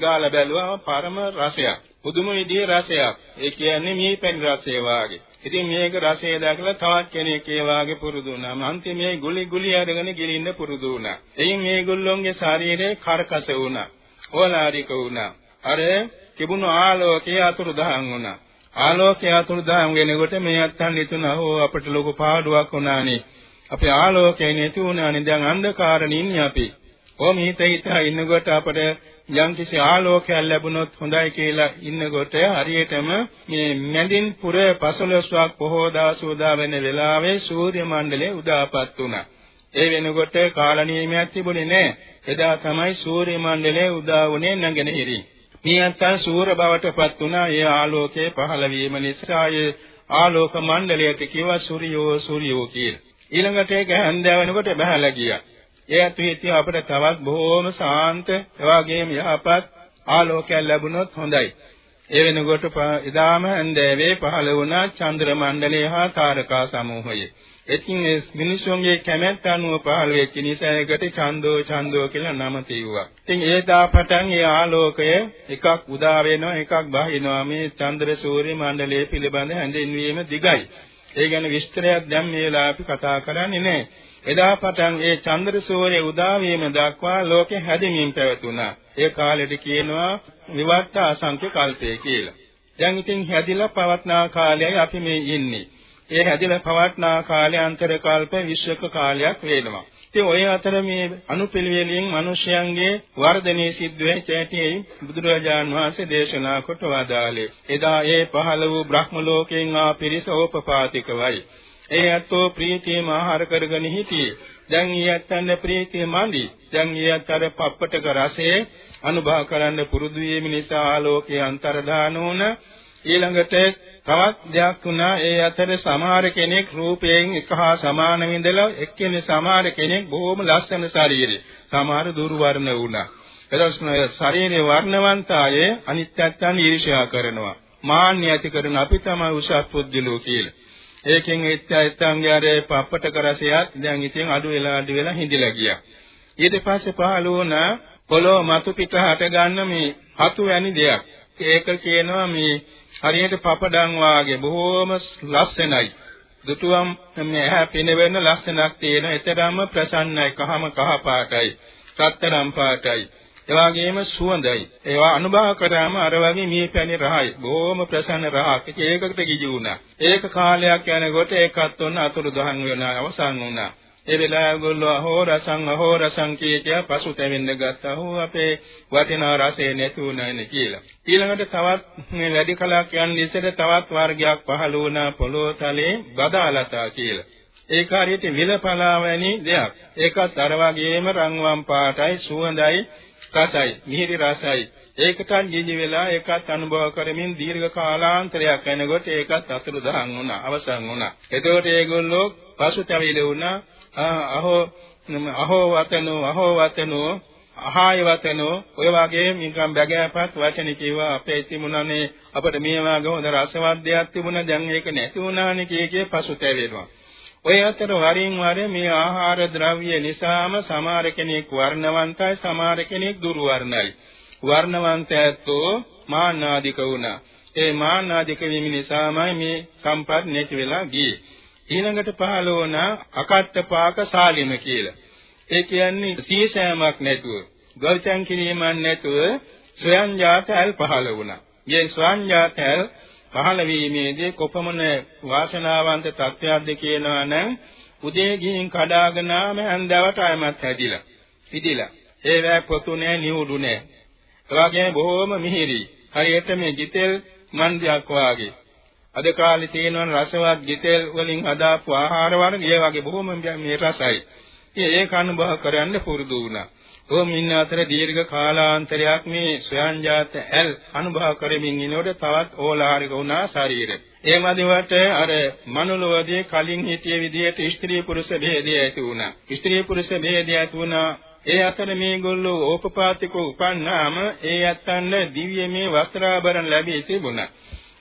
ගාලා බැලුවා පරම රසයක්. පුදුම විදිහේ රසයක්. ඒ කියන්නේ මේ පැණි රසය වාගේ. ඉතින් මේක රසය දැකලා තවත් කෙනෙක් ඒ වාගේ පුරුදු වුණා. අන්තිමේ ගුලි ගුලි අරගෙන ගිලින්න පුරුදු වුණා. එයින් මේ ගොල්ලොන්ගේ ශරීරය කරකස වුණා. ඕලාරික වුණා. අර තිබුණු ආලෝකය අතුරුදහන් වුණා. ආලෝකය අතුරුදහන් වෙනකොට මේ අත්තන් හිතුණා ඕ අපිට ලොකු පාඩුවක් වුණානේ. අපේ ආලෝකය නැති වුණානේ දැන් අන්ධකාරනේ ඉන්නේ අපි. ඕම හිත හිත ඉන්නකොට අපට යම්කිසි ආලෝකයක් ලැබුණොත් හොඳයි කියලා ඉන්නකොට හරියටම මේ මැදින් පුර 15ක් පොහෝ දාසෝදා වෙන වෙලාවේ සූර්ය මණ්ඩලය උදාපත් වුණා. ඒ වෙනකොට කාල නියමයක් තිබුණේ නැහැ. එදා තමයි සූර්ය මණ්ඩලය උදා වුණේ නැගෙනහිරි. මේ අත්තන් සූර බවටපත් වුණා. ඒ ආලෝකයේ පහළ වීම නිසා ඒ ආලෝක මණ්ඩලයට කිව්වා සූර්යෝ සූර්යෝ කියලා. ඊළඟට ඒක හැන්දෑව වෙනකොට බහලා ගියා. ඒ අතුහිතිය අපිට තවත් බොහෝම සාන්ත එවාගේම යහපත් ආලෝකයක් ලැබුණොත් හොඳයි. ඒ වෙනකොට ඉදාම හැන්දෑවේ පහළ වුණා චන්ද්‍ර මණ්ඩලය හා තාරකා සමූහය. එතින් මේ මිනිසුන්ගේ කැමැත්ත අනුව පහළ වෙච්ච නිසා ඒකට චන්දෝ චන්දෝ කියලා නම තියුවා. ඉතින් ඒ දාපටන් ඒ ආලෝකය එකක් උදා වෙනවා එකක් බහිනවා මේ චන්ද්‍ර සූර්ය මණ්ඩලය පිළිබඳ හැඳින්වීම දිගයි. ඒ ගැන විස්තරයක් දැන් මේ වෙලාව අපි කතා කරන්නේ නැහැ. එදා පටන් ඒ චන්ද්‍ර සූර්ය උදා වීම දක්වා ලෝකෙ හැදෙමින් පැවතුණා. ඒ කාලෙට කියනවා විවර්ත අසංඛ්‍ය කල්පය කියලා. දැන් ඉතින් හැදිලා පවත්නා කාලයයි අපි මේ ඉන්නේ. ඒ හැදිලා පවත්නා කාලය අන්තර කල්ප විශ්වක කාලයක් වෙනවා. ඉතින් ඔය අතර මේ අනුපිළිවෙලින් මිනිසයන්ගේ වර්ධනයේ සිද්ධ වෙච්ච ඇටි බුදුරජාන් වහන්සේ දේශනා කොට වදාළේ. එදා ඒ පහළ වූ බ්‍රහ්ම ලෝකයෙන් ආ පිරිස ඕපපාතිකවයි. ඒ ඇත්තෝ ප්‍රීතියම ආහාර කරගෙන හිටියේ. දැන් ඊයත්තන්ගේ ප්‍රීතිය මදි. දැන් ඊයත්තර පප්පටක රසයේ අනුභව කරන්න පුරුදු වීම නිසා ආලෝකයේ අන්තර්දාන වුණ ඊළඟට තවත් දෙයක් වුණා. ඒ අතර සමහර කෙනෙක් රූපයෙන් එක හා සමාන විඳලා එක්කෙනෙක් සමහර කෙනෙක් බොහොම ලස්සන ශරීරය. සමහර දුර්වර්ණ වුණා. එදස්න ශරීරයේ වර්ණවන්තය අනිත්‍යයන් ඊර්ෂ්‍යා කරනවා. මාන්‍ය ඇති කරන අපි තමයි උසස් පුද්ගලෝ කියලා. ඒකෙන් එත්‍යයන්ගේ අර පප්පට කරසියත් දැන් ඉතින් අඩු වෙලා අඩු වෙලා හිඳිලා ගියා ඊට පස්සේ පහළ වුණ පොළොව මතු පිට හට ගන්න මේ හතු වැනි දෙයක් ඒක කියනවා මේ හරියට පපඩම් වාගේ බොහෝම ලස්සනයි. දුටුවම් මේ ඇහැ පිනවෙන ලස්සනක් තියෙන. එතරම් ප්‍රසන්නයි. කහම කහ පාටයි. රත්තරම් පාටයි. ඒ වගේම සුවඳයි. ඒවා අනුභව කරාම අර වගේ මේ පැණි රහයි. බොහොම ප්‍රසන්න රහක්. ඒකකට ගිජු වුණා. ඒක කාලයක් යනකොට ඒකත් ඔන්න අතුරු දහන් වෙනවා අවසන් වුණා. ඒ වෙලාව ගොල්ලෝ අහෝ රසං අහෝ රසං කිය කිය පසුතැවෙන්න ගත්තා. හෝ අපේ වටිනා රසය නැති වුණානේ කියලා. ඊළඟට තවත් මේ වැඩි කලක් යන ඉස්සර තවත් වර්ගයක් පහළ වුණා පොළොතලේ බදාලතා කියලා. ඒක හරියට විලපලා වැනි දෙයක්. ඒකත් අර වගේම රන්වන් පාටයි සුවඳයි රසයි මිහිරි රසයි. ඒකට ජීජි වෙලා ඒකත් අනුභව කරමින් දීර්ඝ කාලාන්තරයක් යනකොට ඒකත් අතුරුදහන් වුණා අවසන් වුණා. එතකොට ඒගොල්ලෝ පසුතැවිලි වුණා. අහෝ අහෝ වතනෝ අහෝ වතනෝ අහාය වතනෝ. ඔය වගේ නිකම් බැගෑපත් වචන කිව්වා අපේ තිබුණනේ අපිට මේ වගේ හොඳ රසවත් දෙයක් තිබුණා දැන් ඒක නැති වුණානේ කිය කිය පසුතැවෙනවා ඔය අතර වරින් වර මේ ආහාර ද්‍රව්‍ය නිසාම සමහර කෙනෙක් වර්ණවන්තයි සමහර කෙනෙක් දුර්වර්ණයි වර්ණවන්තයත්ෝ මාන්නාදික වුණා ඒ මාන්නාදික වීම නිසාමයි මේ සම්පත් නැති වෙලා ගියේ ඊළඟට පහළ වුණ අකට්ඨපාක සාලිම කියලා. ඒ කියන්නේ සීසෑමක් නැතුව, ගෞතම් කිරීමක් නැතුව ස්වයං ජාතල් පහළ වුණා. මේ ස්වයං ජාතල් පහළ වීමේදී කොපමණ වාසනාවන්ත තත්ත්වයක්ද කියනවා නම් උදේ ගිහින් කඩාගෙන ආම හන්දවට ආයමත් හැදිලා. ඉදිලා. ඒ වේ පොතු නෑ නිවුඩු නෑ. ඒ වගේම බොහොම මිහිරි. හරියට මේ ජිතෙල් මන්දියක් වාගේ. අද කාලේ තියෙනවන රසවත් ගිතෙල් වලින් හදාපු ආහාර වර්ග ඒ වගේ බොහොම මේ රසයි. ඉතින් ඒක අනුභව කරන්න පුරුදු වුණා. ඕම ඉන්න අතර දීර්ඝ කාලාන්තරයක් මේ ස්වයංජාත ඇල් අනුභව කරමින් ඉනකොට තවත් ඕලාරික වුණා ශරීරය. ඒ මදිවට අර මනුලෝකයේ කලින් හිටිය විදිහට ස්ත්‍රී පුරුෂ භේදය ඇති වුණා. ස්ත්‍රී පුරුෂ භේදය ඇති වුණා ඒ අතර මේගොල්ලෝ ඕපපාතික උපන්නාම ඒ යත්තන්න දිව්‍යමය වස්ත්‍රාභරණ ලැබී තිබුණා.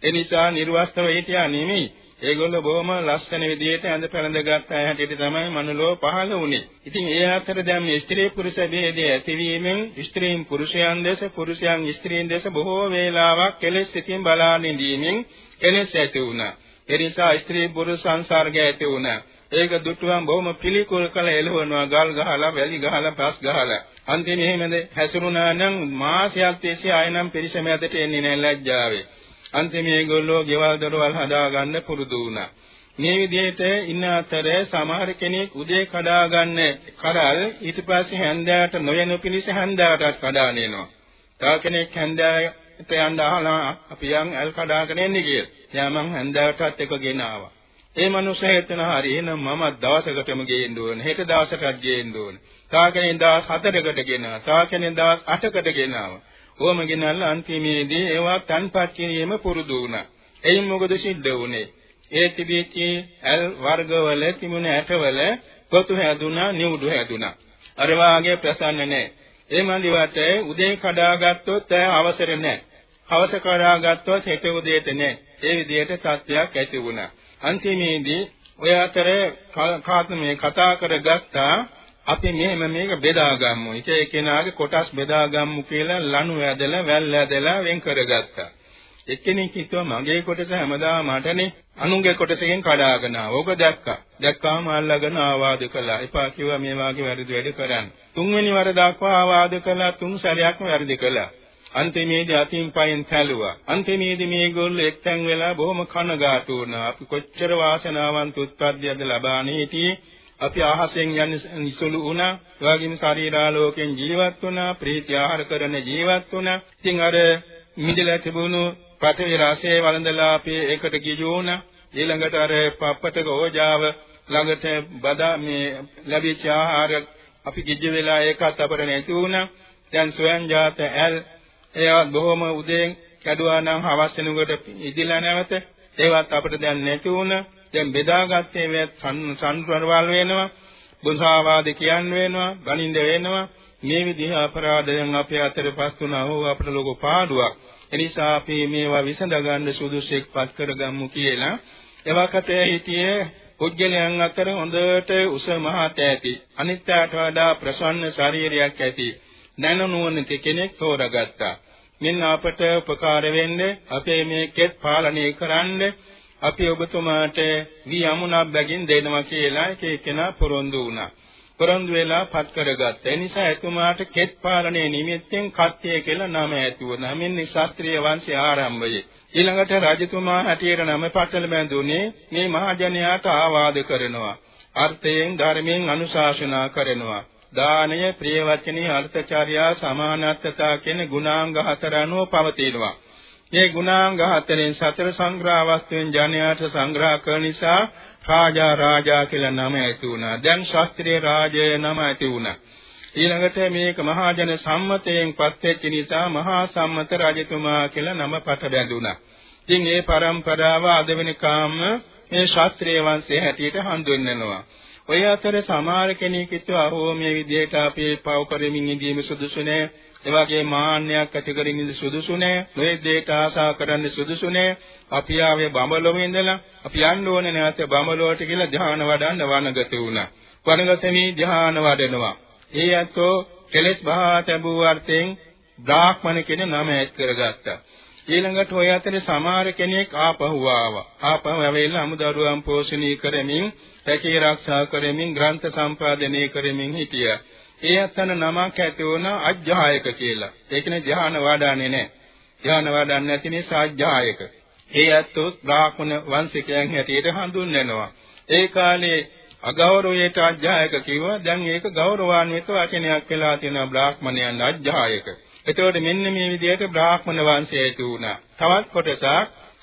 ඒ නිසා නිර්වස්ත්‍රව හිටියා නෙමෙයි. ඒගොල්ලෝ බොහොම ලස්සන විදිහට ඇඳ පැළඳගත් අය හැටියට තමයි මනුලෝ පහළ වුණේ. ඉතින් ඒ අතර දැන් මේ ස්ත්‍රී පුරුෂ ભેදයේ ඇතිවීමෙන් ස්ත්‍රීන් පුරුෂයන් දැස පුරුෂයන් ස්ත්‍රීන් දැස බොහෝ වේලාවක් කෙලෙස් සිතින් බලා නිදීමෙන් කෙලෙස් ඇති වුණා. ඒ නිසා ස්ත්‍රී පුරුෂ සංසර්ගය ඇති වුණා. ඒක දුටුවම් බොහොම පිළිකුල් කළ එළවනවා ගල් ගහලා වැලි ගහලා පස් ගහලා අන්තිමේ එහෙමද හැසිරුණා නම් මාසයක් තිස්සේ ආයෙනම් පිරිස මැදට එන්නේ නැහැ ලැජ්ජාවේ අන්තිමේ ඒගොල්ලෝ ගෙවල් දොරවල් හදාගන්න පුරුදු වුණා මේ විදිහට ඉන්න අතර සමහර කෙනෙක් උදේ කඩා ගන්න කරල් ඊට පස්සේ හැන්දෑවට නොයන පිණිස හැන්දෑවටත් කඩාන එනවා තව කෙනෙක් හැන්දෑවට යන්න අහලා අපි යන් ඇල් කඩාගෙන එන්නේ කියලා. දැන් මං හැන්දෑවටත් එක ගෙන ආවා. ඒ මනුස්සයා හිතන හරි එහෙනම් මම දවසකටම ගේන්න ඕන. හෙට දවසටත් ගේන්න ඕන. තා කෙනෙක් දවස් 4කට ගෙනවා. තා කෙනෙක් දවස් 8කට ගෙනාවා. ඕම ගෙනල්ලා අන්තිමේදී ඒවා තන්පත් කිරීම පුරුදු වුණා. එයින් මොකද සිද්ධ වුනේ? ඒ තිබිච්ච ඇල් වර්ගවල තිබුණ ඇටවල පොතු හැදුනා, නිවුඩු හැදුනා. අර වාගේ ප්‍රසන්න නැහැ. ඒ මන්දිවට උදේ කඩාගත්තොත් අවසර නැහැ. හවස කඩාගත්තොත් හෙට උදේට නැහැ. ඒ විදිහට තත්ත්වයක් ඇති වුණා. අන්තිමේදී ඔය අතර කාත්මේ කතා කරගත්තා අපි මෙහෙම මේක බෙදාගමු. එක එක්කෙනාගේ කොටස් බෙදාගමු කියලා ලනු ඇදලා වැල් ඇදලා වෙන් කරගත්තා. එක්කෙනෙක් හිතුවා මගේ කොටස හැමදාම මටනේ අනුන්ගේ කොටසකින් කඩාගෙන ආවා. ඕක දැක්කා. දැක්කාම අල්ලගෙන ආවාද කළා. එපා කිව්වා මේ වාගේ වැරදි වැඩ කරන්න. තුන්වෙනි වර දක්වා ආවාද කළා තුන් සැරයක්ම වැරදි කළා. අන්තිමේදී අතින් පයින් සැලුවා. අන්තිමේදී මේගොල්ලෝ එක්තැන් වෙලා බොහොම කනගාටු වුණා. අපි කොච්චර වාසනාවන්ත උත්පත්තියක්ද ලබානේ හිටියේ. අපි ආහසෙන් යන්නේ නිසුළු වුණා. ඒ වගේම ශරීරාලෝකයෙන් ජීවත් වුණා. ප්‍රීති ආහාර කරන ජීවත් වුණා. ඉතින් අර මිදලා තිබුණු පඨවි රසයේ වළඳලා අපි ඒකට ගිජු වුණා. ඊළඟට අර පප්පටක ඕජාව ළඟට බදා මේ ලැබිච්ච ආහාර අපි ගිජු වෙලා ඒකත් අපර නැති වුණා. දැන් සොයන් ජාත ඇල් ඒවත් බොහොම උදේන් කැඩුවා නම් හවස් වෙනකොට ඉදිලා නැවත ඒවත් අපිට දැන් නැති වුණ දැන් බෙදාගත්තේ මේ සංසන්වරවල් වෙනවා බුද්ධාවාද කියන්න වෙනවා ගණින්ද වෙනවා. මේ විදිහ අපරාධයන් අපේ අතරපත් වුණා හෝ අපට ලොකු පාඩුවක්. එනිසා අපි මේවා විසඳ ගන්න සුදුසුෙක්පත් කරගමු කියලා. එවකට හිටියේ පුජ්‍යලයන් අතර හොඳට උස මහත් ඇති. අනිත්‍යයට වඩා ප්‍රසන්න ශරීරයක් ඇති. දැනුනුවණති කෙනෙක් තෝරගත්තා. මෙන්න අපට උපකාර වෙන්නේ අපේ මේ කෙත් පාලනය කරන්න. අපි ඔබතුමාට වී යමුණක් බැගින් දෙනවා කියලා එක එකනා පොරොන්දු වුණා. පොරොන්දු වෙලා පත් කරගත්තා. ඒ නිසා එතුමාට කෙත් පාලනයේ නිමිත්තෙන් කත්තිය කියලා නම ඇති වුණා. මෙන්න ශාස්ත්‍රීය වංශයේ ආරම්භය. ඊළඟට රජතුමා හැටියට නම පටල බැඳුනේ මේ මහජනයාට ආවාද කරනවා. අර්ථයෙන් ධර්මයෙන් අනුශාසනා කරනවා. දානය, ප්‍රිය වචනේ, අර්ථචාර්යා, සමානත්වතා කියන ගුණාංග හතර අනුව පවතිනවා. මේ ගුණාංග හතරෙන් සතර සංග්‍රහ වස්තුවෙන් ජනයාට සංග්‍රහ කරන නිසා රාජා රාජා කියලා නම ඇති වුණා. දැන් ශාස්ත්‍රීය රාජය නම ඇති වුණා. ඊළඟට මේක මහජන සම්මතයෙන් පත්වෙච්ච නිසා මහා සම්මත රජතුමා කියලා නම පට බැඳුණා. ඉතින් මේ પરම්පරාව අද වෙනකම් මේ ශාස්ත්‍රීය වංශයේ හැටියට හඳුන්වනවා. ඔය අතර සමහර කෙනෙක් හිතුවා "ඕ මේ විදිහට අපි පව කරමින් ඉඳීම සුදුසු නෑ." ඒ වගේ මාන්නයක් ඇති කරගෙන ඉඳ සුදුසු නෑ. මේ දෙයට ආශා කරන්න සුදුසු නෑ. අපි ආවේ බඹලොවේ ඉඳලා අපි යන්න ඕනේ නැවත බඹලොවට කියලා ධ්‍යාන වඩන්න වනගත වුණා. වනගතමි ධ්‍යාන වඩනවා. ඒ අතෝ කෙලෙස් බහා තැබූ අර්ථයෙන් බ්‍රාහ්මණ කියන නම ඇත් කරගත්තා. ඊළඟට ඔය අතරේ සමහර කෙනෙක් ආපහු ආවා. ආපහු ඇවිල්ලා අමුදරුවන් පෝෂණය කරමින්, රැකී ආරක්ෂා කරමින්, ග්‍රන්ථ සම්පාදනය කරමින් හිටියා. ඒ අතන නමක් ඇති වුණා අජ්ජායක කියලා. ඒ කියන්නේ ධ්‍යාන වඩන්නේ නැහැ. ධ්‍යාන වඩන්නේ නැති නිසා අජ්ජායක. ඒ අතෝ බ්‍රාහ්මණ වංශිකයන් හැටියට හඳුන්වනවා. ඒ කාලේ අගෞරවයට අජ්ජායක කිව්වා. දැන් ඒක ගෞරවාන්විත වචනයක් වෙලා තියෙනවා බ්‍රාහ්මණයන් අජ්ජායක. එතකොට මෙන්න මේ විදිහට බ්‍රාහ්මණ වංශය ඇති වුණා. තවත් කොටසක්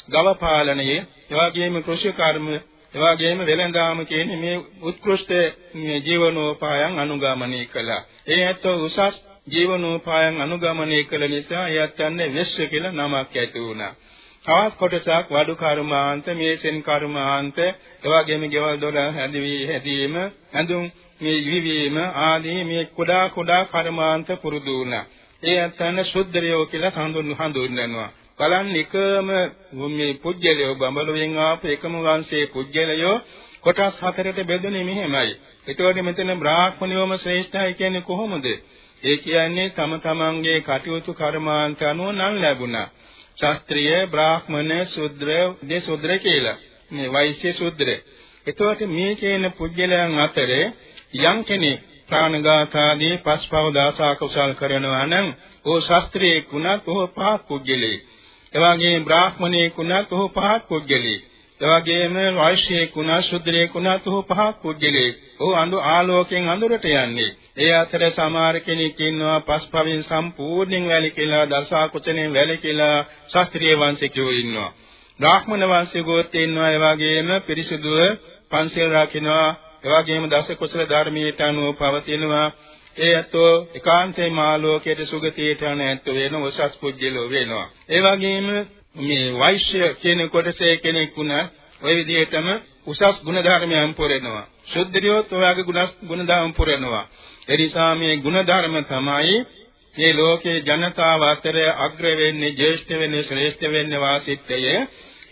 ගව පාලනයේ, එවාගෙම කෘෂි කර්ම, එවාගෙම වෙළඳාම කියන්නේ මේ උත්කෘෂ්ඨ මේ ජීවනෝපායන් අනුගමනය කළා. ඒ ඇත්තෝ උසස් ජීවනෝපායන් අනුගමනය කළ නිසා එයත් යන්නේ වෙස්ස කියලා නමක් ඇති වුණා. තවත් කොටසක් වඩු කර්මාන්ත, මේසෙන් කර්මාන්ත, එවාගෙම ගෙවල් දොර හැදවි හැදීම, ඇඳුම් මේ විවීම ආදී මේ කුඩා කුඩා කර්මාන්ත පුරුදු වුණා. ඒ ඇත්තන සුද්ධරියෝ කියලා හඳුන් හඳුන්වනවා. බලන්න එකම මේ පුජ්‍යලයෝ බඹලුවෙන් ආපු එකම වංශයේ පුජ්‍යලයෝ කොටස් හතරට බෙදුනේ මෙහෙමයි. ඒතකොට මෙතන බ්‍රාහ්මණයෝම ශ්‍රේෂ්ඨයි කියන්නේ කොහොමද? ඒ කියන්නේ තම තමන්ගේ කටයුතු කර්මාන්ත අනුව නම් ලැබුණා. ශාස්ත්‍රීය බ්‍රාහ්මණ සුද්‍ර දෙසුද්‍ර කියලා. මේ වෛශ්‍ය සුද්‍ර. එතකොට මේ කියන පුජ්‍යලයන් අතරේ යම් කෙනෙක් ප්‍රාණඝාතාදී පස්පව දාසා කුසල් කරනවා නම් ඕ ශාස්ත්‍රීය ගුණත් ඕ පාප පුජ්‍යලේ. එවාගේම බ්‍රාහ්මණයෙකු වුණත් ඔහු පහත් පුද්ගලෙක්. එවාගේම වෛශ්‍යයෙකු වුණත් ශුද්‍රයෙකු වුණත් ඔහු පහත් පුද්ගලෙක්. ඔහු අඳු ආලෝකයෙන් අඳුරට යන්නේ. ඒ අතර සමහර කෙනෙක් ඉන්නවා පස්පවින් සම්පූර්ණයෙන් වැළකීලා දසාකුතෙන් වැළකීලා ශාස්ත්‍රීය වංශිකයෝ ඉන්නවා. බ්‍රාහ්මණ වංශිකයෝත් ඉන්නවා එවාගේම පිරිසුදුව පන්සිල් රකින්නවා එවාගේම දස කුසල ධර්මයට අනුව පවතිනවා ඒ ඇත්තෝ ඒකාන්තේ මාලෝකයට සුගතියට යන ඇත්තෝ වෙන උසස් පුජ්‍යලෝ වෙනවා. ඒ වගේම මේ වෛශ්‍ය කියන කොටසේ කෙනෙක් වුණා ওই විදිහටම උසස් ගුණ ධර්මයන් පුරනවා. ශුද්ධියොත් ඔයගේ ගුණ ගුණ ධර්ම පුරනවා. ඒ නිසා මේ ගුණ ධර්ම තමයි මේ ලෝකේ ජනතාව අතර අග්‍ර වෙන්නේ, ජේෂ්ඨ වෙන්නේ, ශ්‍රේෂ්ඨ වෙන්නේ වාසිත්‍යය.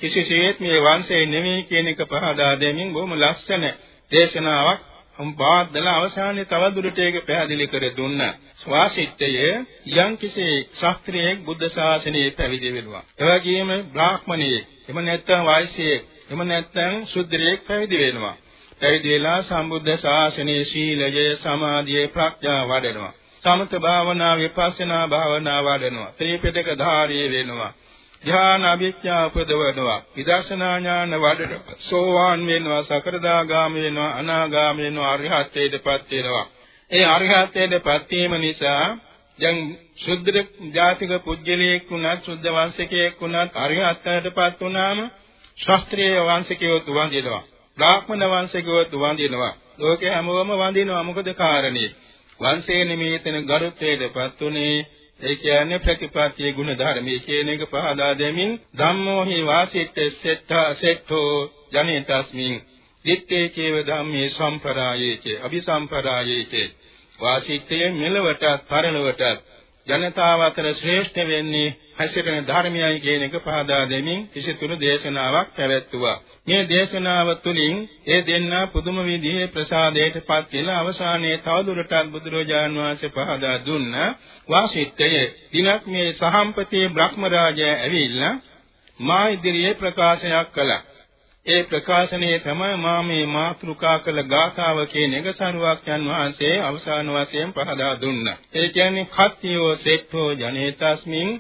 කිසිසේත් මේ වංශේ නෙමෙයි කියන එක පහදා දෙමින් බොහොම ලස්සන දේශනාවක් සම්පාදලා අවසානයේ තවදුරට ඒක පැහැදිලි කර දුන්නා. වාසිත්‍යය යම් කිසි ශාස්ත්‍රීය බුද්ධ ශාසනයේ පැවිදි වෙනවා. ඒ වගේම බ්‍රාහ්මණයෙක්, එහෙම නැත්නම් වෛශ්‍යයෙක්, එහෙම නැත්නම් ශුද්‍රයෙක් පැවිදි වෙනවා. පැවිදි වෙලා සම්බුද්ධ ශාසනයේ සීලය, සමාධිය, ප්‍රඥා වඩනවා. සමත භාවනා, විපස්සනා භාවනා වඩනවා. ත්‍රිපිටක ධාරී වෙනවා. ධ්‍යාන අභිඥා උපදවනවා. විදර්ශනා ඥාන වඩනවා. සෝවාන් වෙනවා සකරදාගාමී වෙනවා අනාගාමී වෙනවා අරිහත්ත්වයටපත් වෙනවා. ඒ අරිහත්ත්වයටපත් වීම නිසා දැන් ශුද්ධ ජාතික පුජ්‍යලයක් වුණත් සුද්ධ වංශිකයෙක් වුණත් අරිහත්ත්වයටපත් වුණාම ශාස්ත්‍රීය වංශිකයොත් වඳිනවා. බ්‍රාහ්මණ වංශිකයොත් වඳිනවා. ලෝකේ හැමෝම වඳිනවා. මොකද කාරණේ? වංශයේ නිමිතන ගරුත්වයටපත් උනේ ඒ කියන්නේ ප්‍රතිපත්තියේ ගුණ ධර්මයේ කියන එක පහදා දෙමින් ධම්මෝ හි වාසිත සෙට්ඨා සෙට්ඨෝ ජනිතස්මින් දිත්තේ චේව ධම්මේ සම්පරායේච අபிසම්පරායේච වාසිතයේ මෙලවට පරලවට ජනතාව අතර ශ්‍රේෂ්ඨ වෙන්නේ හැසිරෙන ධර්මයයි කියන එක පහදා දෙමින් කිසිතුරු දේශනාවක් පැවැත්තුවා. මේ දේශනාව තුළින් ඒ දෙන්නා පුදුම විදිහේ ප්‍රසාදයටපත් වෙලා අවසානයේ තවදුරටත් බුදුරජාන් වහන්සේ පහදා දුන්න වාසිට්ඨය දිනක් මේ සහම්පති බ්‍රහ්මරාජයා ඇවිල්ලා මා ඉදිරියේ ප්‍රකාශයක් කළා. ඒ ප්‍රකාශනයේ තමයි මා මේ මාතෘකා කළ ගාථාව කියන එක සරුවක්යන් වහන්සේ අවසාන වශයෙන් පහදා දුන්නා. ඒ කියන්නේ කත්තියෝ සෙට්ඨෝ ජනේතස්මින්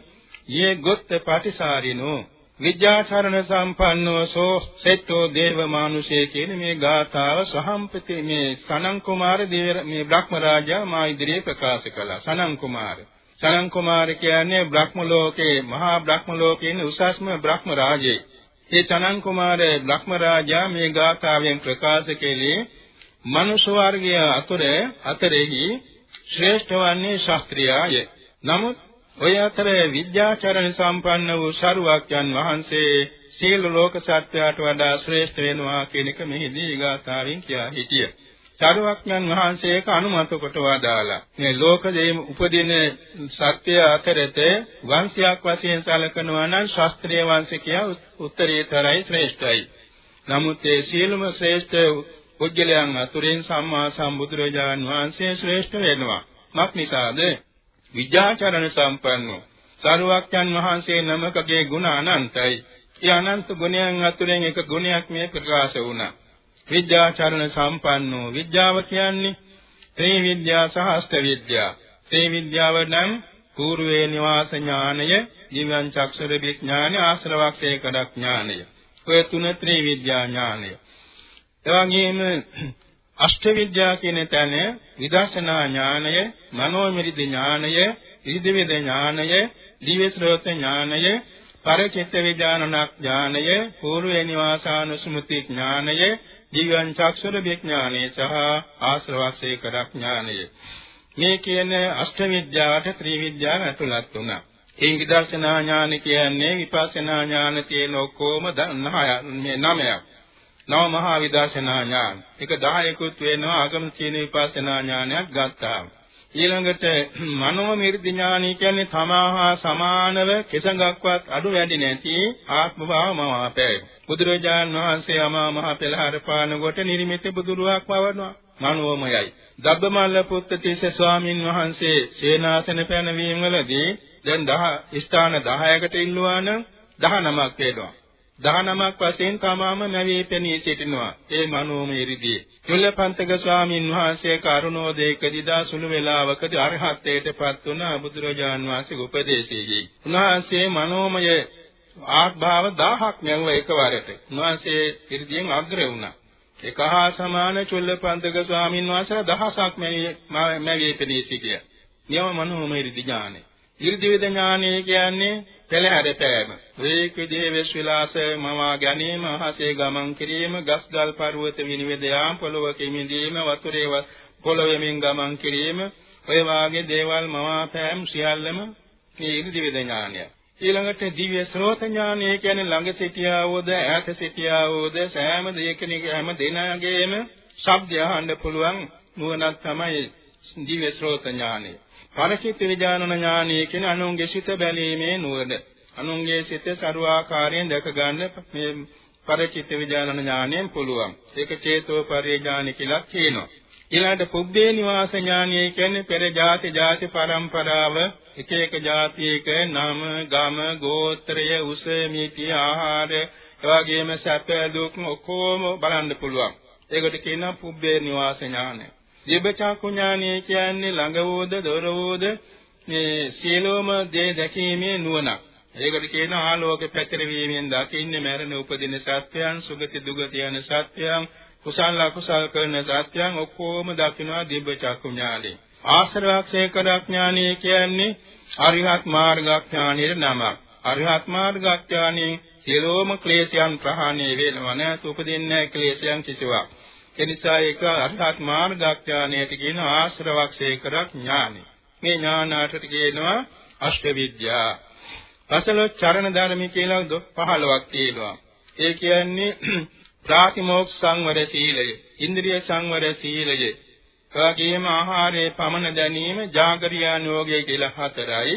යේ ගොත්ත පටිසාරිනෝ විද්‍යාචරණ සම්පන්නෝ සෝ සෙට්ඨෝ දේව මානුෂේ කියන මේ ගාථාව සහම්පති මේ සනන් කුමාර දේව මේ බ්‍රහ්ම රාජා මා ඉදිරියේ ප්‍රකාශ කළා. සනන් කුමාර. සනන් කුමාර කියන්නේ බ්‍රහ්ම ලෝකේ මහා බ්‍රහ්ම ලෝකේ උසස්ම බ්‍රහ්ම රාජේ. ඒ සනන් කුමාර බ්‍රහ්ම රාජා මේ ගාථාවෙන් ප්‍රකාශ කළේ මනුෂ්‍ය වර්ගය අතර අතරෙහි ශ්‍රේෂ්ඨ වන්නේ ශාස්ත්‍රීයය. නමුත් ඔය අතර විද්‍යාචරණ සම්පන්න වූ ශරුවක්යන් වහන්සේ සීල ලෝක සත්‍යයට වඩා ශ්‍රේෂ්ඨ වෙනවා කියන එක මෙහිදී ගාථාවෙන් කියා හිටිය. ශරුවක්යන් වහන්සේ ඒක අනුමත කොට වදාලා. මේ ලෝකයේ උපදින සත්‍ය අතරත වංශයක් වශයෙන් සැලකනවා නම් ශාස්ත්‍රීය වංශිකයා උත්තරීතරයි ශ්‍රේෂ්ඨයි. නමුත් ඒ සීලම ශ්‍රේෂ්ඨ පුජ්‍යලයන් අතුරින් සම්මා සම්බුදුරජාන් වහන්සේ ශ්‍රේෂ්ඨ වෙනවා. මක් නිසාද? විද්‍යාචරණ සම්පන්නෝ සරුවක්යන් වහන්සේ නමකගේ ගුණ අනන්තයි. ඒ අනන්ත ගුණයන් අතුරෙන් එක ගුණයක් මේ ප්‍රකාශ වුණා. විද්‍යාචරණ සම්පන්නෝ විද්‍යාව කියන්නේ ත්‍රි විද්‍යා සහ අෂ්ට විද්‍යා. ත්‍රි විද්‍යාව නම් పూర్වේ නිවාස ඥානය, දිව්‍යං චක්ෂර විඥානය, ආශ්‍රවක්ෂේකඩ ඥානය. ඔය තුන ත්‍රි විද්‍යා ඥානය. එවැගේම අෂ්ට විද්‍යා කියන තැන විදර්ශනා ඥානය, මනෝමිරිද ඥානය, ඉදිවිද ඥානය, දිව්‍ය ශ්‍රෝත ඥානය, පරිචිත්ත විඥානන ඥානය, పూర్වේ නිවාසානුස්මෘති ඥානය, දිව්‍යං චක්ෂුර විඥානය සහ ආශ්‍රවක්ෂේ කර ඥානය. මේ කියන අෂ්ට විද්‍යාවට ත්‍රිවිද්‍යාව ඇතුළත් වුණා. ඒ විදර්ශනා ඥාන කියන්නේ විපස්සනා ඥාන තියෙන ඔක්කොම 9 මේ 9ක්. නව මහා විදර්ශනා ඥාන. ඒක 10කුත් වෙනවා ආගම කියන විපස්සනා ඥානයක් ගත්තා. ඊළඟට මනෝමිර්ධි ඥානය කියන්නේ තමාහා සමානව කෙසඟක්වත් අඩු වැඩි නැති ආත්ම භාවමවාපේ. බුදුරජාන් වහන්සේ අමා මහ පෙළහර පාන කොට නිර්මිත බුදුරුවක් වවනවා. මනෝමයයි. දබ්බමල්ල පුත්ත තිස්ස ස්වාමින් වහන්සේ සේනාසන පැනවීම වලදී දැන් 10 ස්ථාන 10කට ඉල්ලුවා නම් 19ක් වේනවා. 19ක් වශයෙන් තමාම නැවී පෙනී සිටිනවා. ඒ මනෝමය ඍදී. චුල්ලපන්තක ස්වාමින් වහන්සේ කරුණෝදේකදීදා සුළු වේලාවකදී අරහත්ත්වයටපත් වුණ බුදුරජාන් වහන්සේගේ උපදේශයේදී. උන්වහන්සේ මනෝමය ආත්භාව 1000ක් නැවුව එකවරට. උන්වහන්සේ ඍදියෙන් අග්‍ර වුණා. එක හා සමාන චුල්ලපන්තක ස්වාමින් වහන්සේ දහසක් මැවී පෙනී සිටියා. නියම මනෝමය ඍදි ඥානෙ. ඍදි වේද ඥානෙ කියන්නේ පෙළහැර පෑම. වේක දේවස් විලාස මවා ගැනීම, අහසේ ගමන් කිරීම, ගස්ගල් පර්වත විනිවිද යාම, පොළොව කිමිදීම, වතුරේ පොළොවෙමින් ගමන් කිරීම, ඔය වාගේ දේවල් මවා පෑම් සියල්ලම මේ ඉර්ධි වේද ඥානය. ඊළඟට දිව්‍ය ශ්‍රෝත ඥානය කියන්නේ ළඟ සිටියා වූද ඈත සිටියා වූද සෑම දෙයකිනෙක හැම දෙනාගේම ශබ්දය අහන්න පුළුවන් නුවණක් තමයි දිව්‍ය ශ්‍රෝත ඥානය. පරිචිත විඥාන ඥානය කියන අනුන්ගේ සිත බැලීමේ නුවණ. අනුන්ගේ සිත ਸਰවාකාරයෙන් දැක ගන්න මේ පරිචිත විඥාන ඥාණයෙන් පුළුවන්. ඒක චේතෝ පරිඥාන කියලා කියනවා. ඊළඟට පුබ්බේ නිවාස ඥානය කියන්නේ පෙර જાති જાති પરම්පරාව එක එක જાතියක නම ගම ගෝත්‍රය උස මිටි ආහාර එවාගෙම සැප දුක් ඔක්කොම බලන්න පුළුවන්. ඒකට කියනවා පුබ්බේ නිවාස ඥානය. දිබ්බචක්කු ඥානය කියන්නේ ළඟ වූද දොර වූද මේ සියලුම දේ දැකීමේ නුවණක්. ඒකට කියනවා ආලෝක පැතිරවීමෙන් දකින්නේ මරණ උපදින සත්‍යයන් සුගති දුගති යන සත්‍යයන් කුසල අකුසල කරන සත්‍යයන් ඔක්කොම දකිනවා දිබ්බචක්කු ඥානෙ. ආශ්‍රවක්ෂේ කරඥානය කියන්නේ අරිහත් මාර්ගඥානයේ නමක්. අරිහත් මාර්ගඥානයේ සියලුම ක්ලේශයන් ප්‍රහාණය වෙනවා නේද? උපදින්නේ ක්ලේශයන් කිසිවක්. ඒ නිසා ඒක අරිහත් මාර්ගඥානයට කියන ආශ්‍රවක්ෂේ කරඥානය. මේ ඥානාට කියනවා අෂ්ට විද්‍යා. අසල චරණ ධර්ම කියලා 15ක් තියෙනවා. ඒ කියන්නේ ප්‍රාතිමෝක්ෂ සංවර සීලය, ඉන්ද්‍රිය සංවර සීලය, එවැගේම ආහාරයේ පමණ දැනීම, ජාගරියානුയോഗය කියලා හතරයි.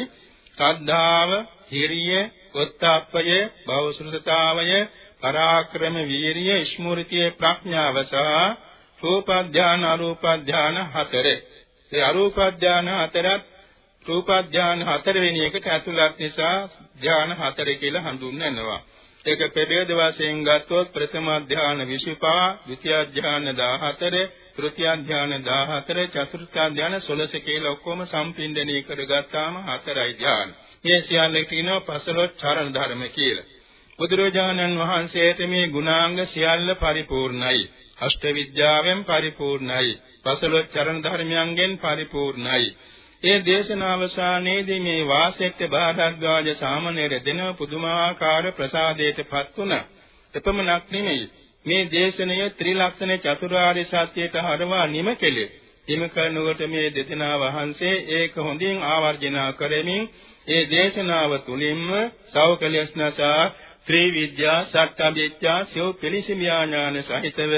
ශ්‍රද්ධාව, හිරිය, ඔත්තප්පය, බෞසුලතාවය, පරාක්‍රම වීරිය, ස්මෘතිය, ප්‍රඥාව සහ රූප ධාන, අරූප ධාන හතරේ. ඒ අරූප ධාන හතරත් රූප ධාන හතරවෙනි එකට ඇතුළත් නිසා ධාන හතර කියලා හඳුන්වනවා. ඒක පෙරේද වශයෙන් ගත්තොත් ප්‍රථම ධාන 25, ද්විතිය ධාන 14, තෘතිය ධාන 14, චතුර්ථ ධාන 16 කියලා ඔක්කොම සම්පින්දණය කරගත්තාම හතරයි ධාන. මේ සියල්ල කියනවා පසළොස් චරණ ධර්ම කියලා. බුදුරජාණන් වහන්සේට මේ ගුණාංග සියල්ල පරිපූර්ණයි. අෂ්ට විද්‍යාවෙන් පරිපූර්ණයි. පසළොස් චරණ ධර්මයන්ගෙන් පරිපූර්ණයි. ඒ දේශනාවසානයේදී මේ වාසෙක්ක බාධද්වාජ සාමණේර දෙන පුදුමාකාර ප්‍රසාදයටපත් වුණා. එපමණක් නෙමෙයි මේ දේශනය ත්‍රිලක්ෂණ චතුරාර්ය සත්‍යයට හරවා නිම කෙලේ. හිම කරනකොට මේ දෙදෙනා වහන්සේ ඒක හොඳින් ආවර්ජනා කරමින් ඒ දේශනාව තුලින්ම සෞකලස්නසා ත්‍රිවිද්‍යා සත්‍යවිද්‍යා සියෝ පිළිසිමියා ඥාන සහිතව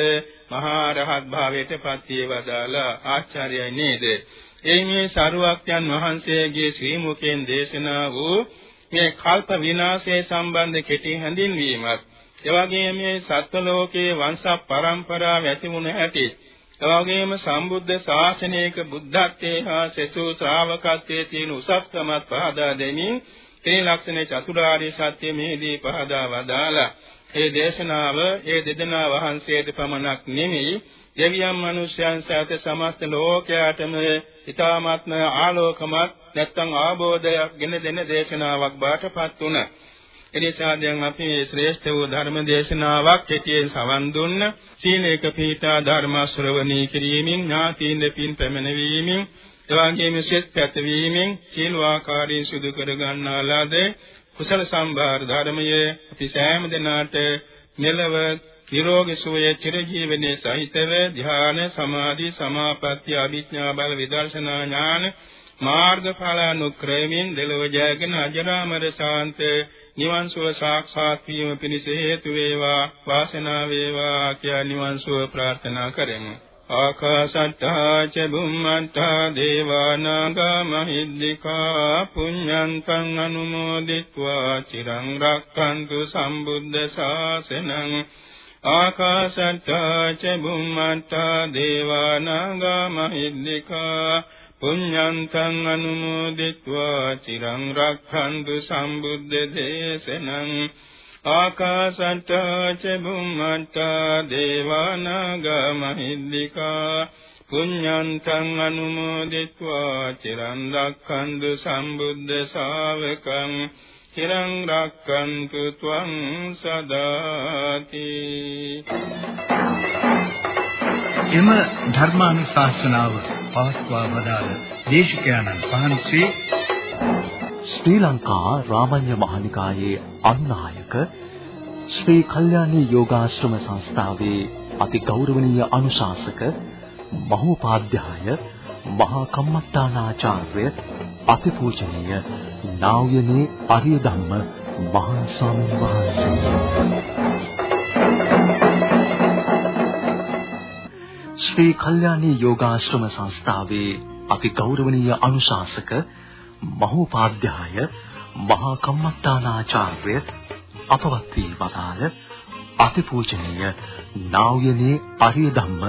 මහා රහත් භාවයට පත්විය වදාලා ආචාර්යයි නේද? ඒ මේ සරුවක්යන් වහන්සේගේ ශ්‍රී මුඛයෙන් දේශනා වූ මේ කල්ප විනාශය සම්බන්ධ කෙටි හැඳින්වීමත් එවැගේම මේ සත්ව ලෝකයේ වංශ පරම්පරාව ඇති වුණ හැටි එවැගේම සම්බුද්ධ ශාසනයක බුද්ධත්වයේ හා සසු ශ්‍රාවකත්වයේ තියෙන උසස්කමත් පහදා දෙමින් ත්‍රි ලක්ෂණ චතුරාර්ය සත්‍ය මෙහිදී පහදා වදාලා ඒ දේශනාව ඒ දෙදෙනා වහන්සේට පමණක් නෙමෙයි දෙවියන් මනුෂ්‍යයන් සහිත සමස්ත ලෝකයාටම ඊ타මාත්ම ආලෝකමත් නැත්නම් ආબોධයක් ගෙන දෙන දේශනාවක් බාටපත් වුණා. එනිසා දැන් අපි මේ ශ්‍රේෂ්ඨ වූ ධර්ම දේශනාවක් කෙටියෙන් සවන් දුන්න සීලේක පීඨා ධර්ම ශ්‍රවණී කිරීමෙන් ඥාතීන් දෙපින් පැමිණවීමෙන් එවාගේම සෙත් පැතවීමෙන් සීල ආකාරයෙන් සිදු කර ගන්නා ලද කුසල සම්භාර ධර්මයේ අපි සෑම දිනාට මෙලව නිරෝගී සුවය චිරජීවනයේ සහිතව ධ්‍යාන සමාධි සමාපatti අභිඥා බල විදර්ශනා ඥාන මාර්ගඵල අනුක්‍රමයෙන් දෙලොව ජයගෙන අජරාමර ශාන්ත නිවන් සුව සාක්ෂාත් වීම පිණිස හේතු වේවා වාසනාව වේවා කියා නිවන් සුව ප්‍රාර්ථනා කරමු. ආකාශට්ටා ච බුම්මට්ටා දේවානාගා මහිද්దికා පුඤ්ඤන්තං අනුමෝදිත්වා චිරං රක්ඛන්තු සම්බුද්ධ ශාසනං ආකාශට්ටා ච බුම්මට්ටා දේවානාගා මහිද්దికා පුඤ්ඤන්තං අනුමෝදිත්වා චිරං රක්ඛන්තු සම්බුද්ධ දේශනං ආකාශට්ටා ච බුම්මට්ටා දේවානාග මහිද්దికා පුඤ්ඤන්තං අනුමෝදිත्वा චිරන් රක්ඛන්තු සම්බුද්ධ ශාවකං චිරන් රක්ඛන්තු ත්වං සදාති. එම ධර්මානුශාසනාව පවත්වා වදාළ දේශකයන්න් වහන්සේ ශ්‍රී ලංකා රාමඤ්ඤ මහනිකායේ අනුනායක ශ්‍රී කල්යාණී යෝගාශ්‍රම සංස්ථාවේ අති ගෞරවනීය අනුශාසක මහෝපාධ්‍යාය මහා කම්මට්ටානාචාර්ය අතිපූජනීය නා වූ යනේ අරිය ධම්ම මහා ස්වාමීන් වහන්සේ. ශ්‍රී කල්යාණී යෝගාශ්‍රම සංස්ථාවේ අති ගෞරවනීය අනුශාසක මහෝපාධ්‍යාය මහා කම්මට්ටානාචාර්ය අපවත් වී වදාළ අතිපූජනීය නා වූ යනේ අරිය ධම්ම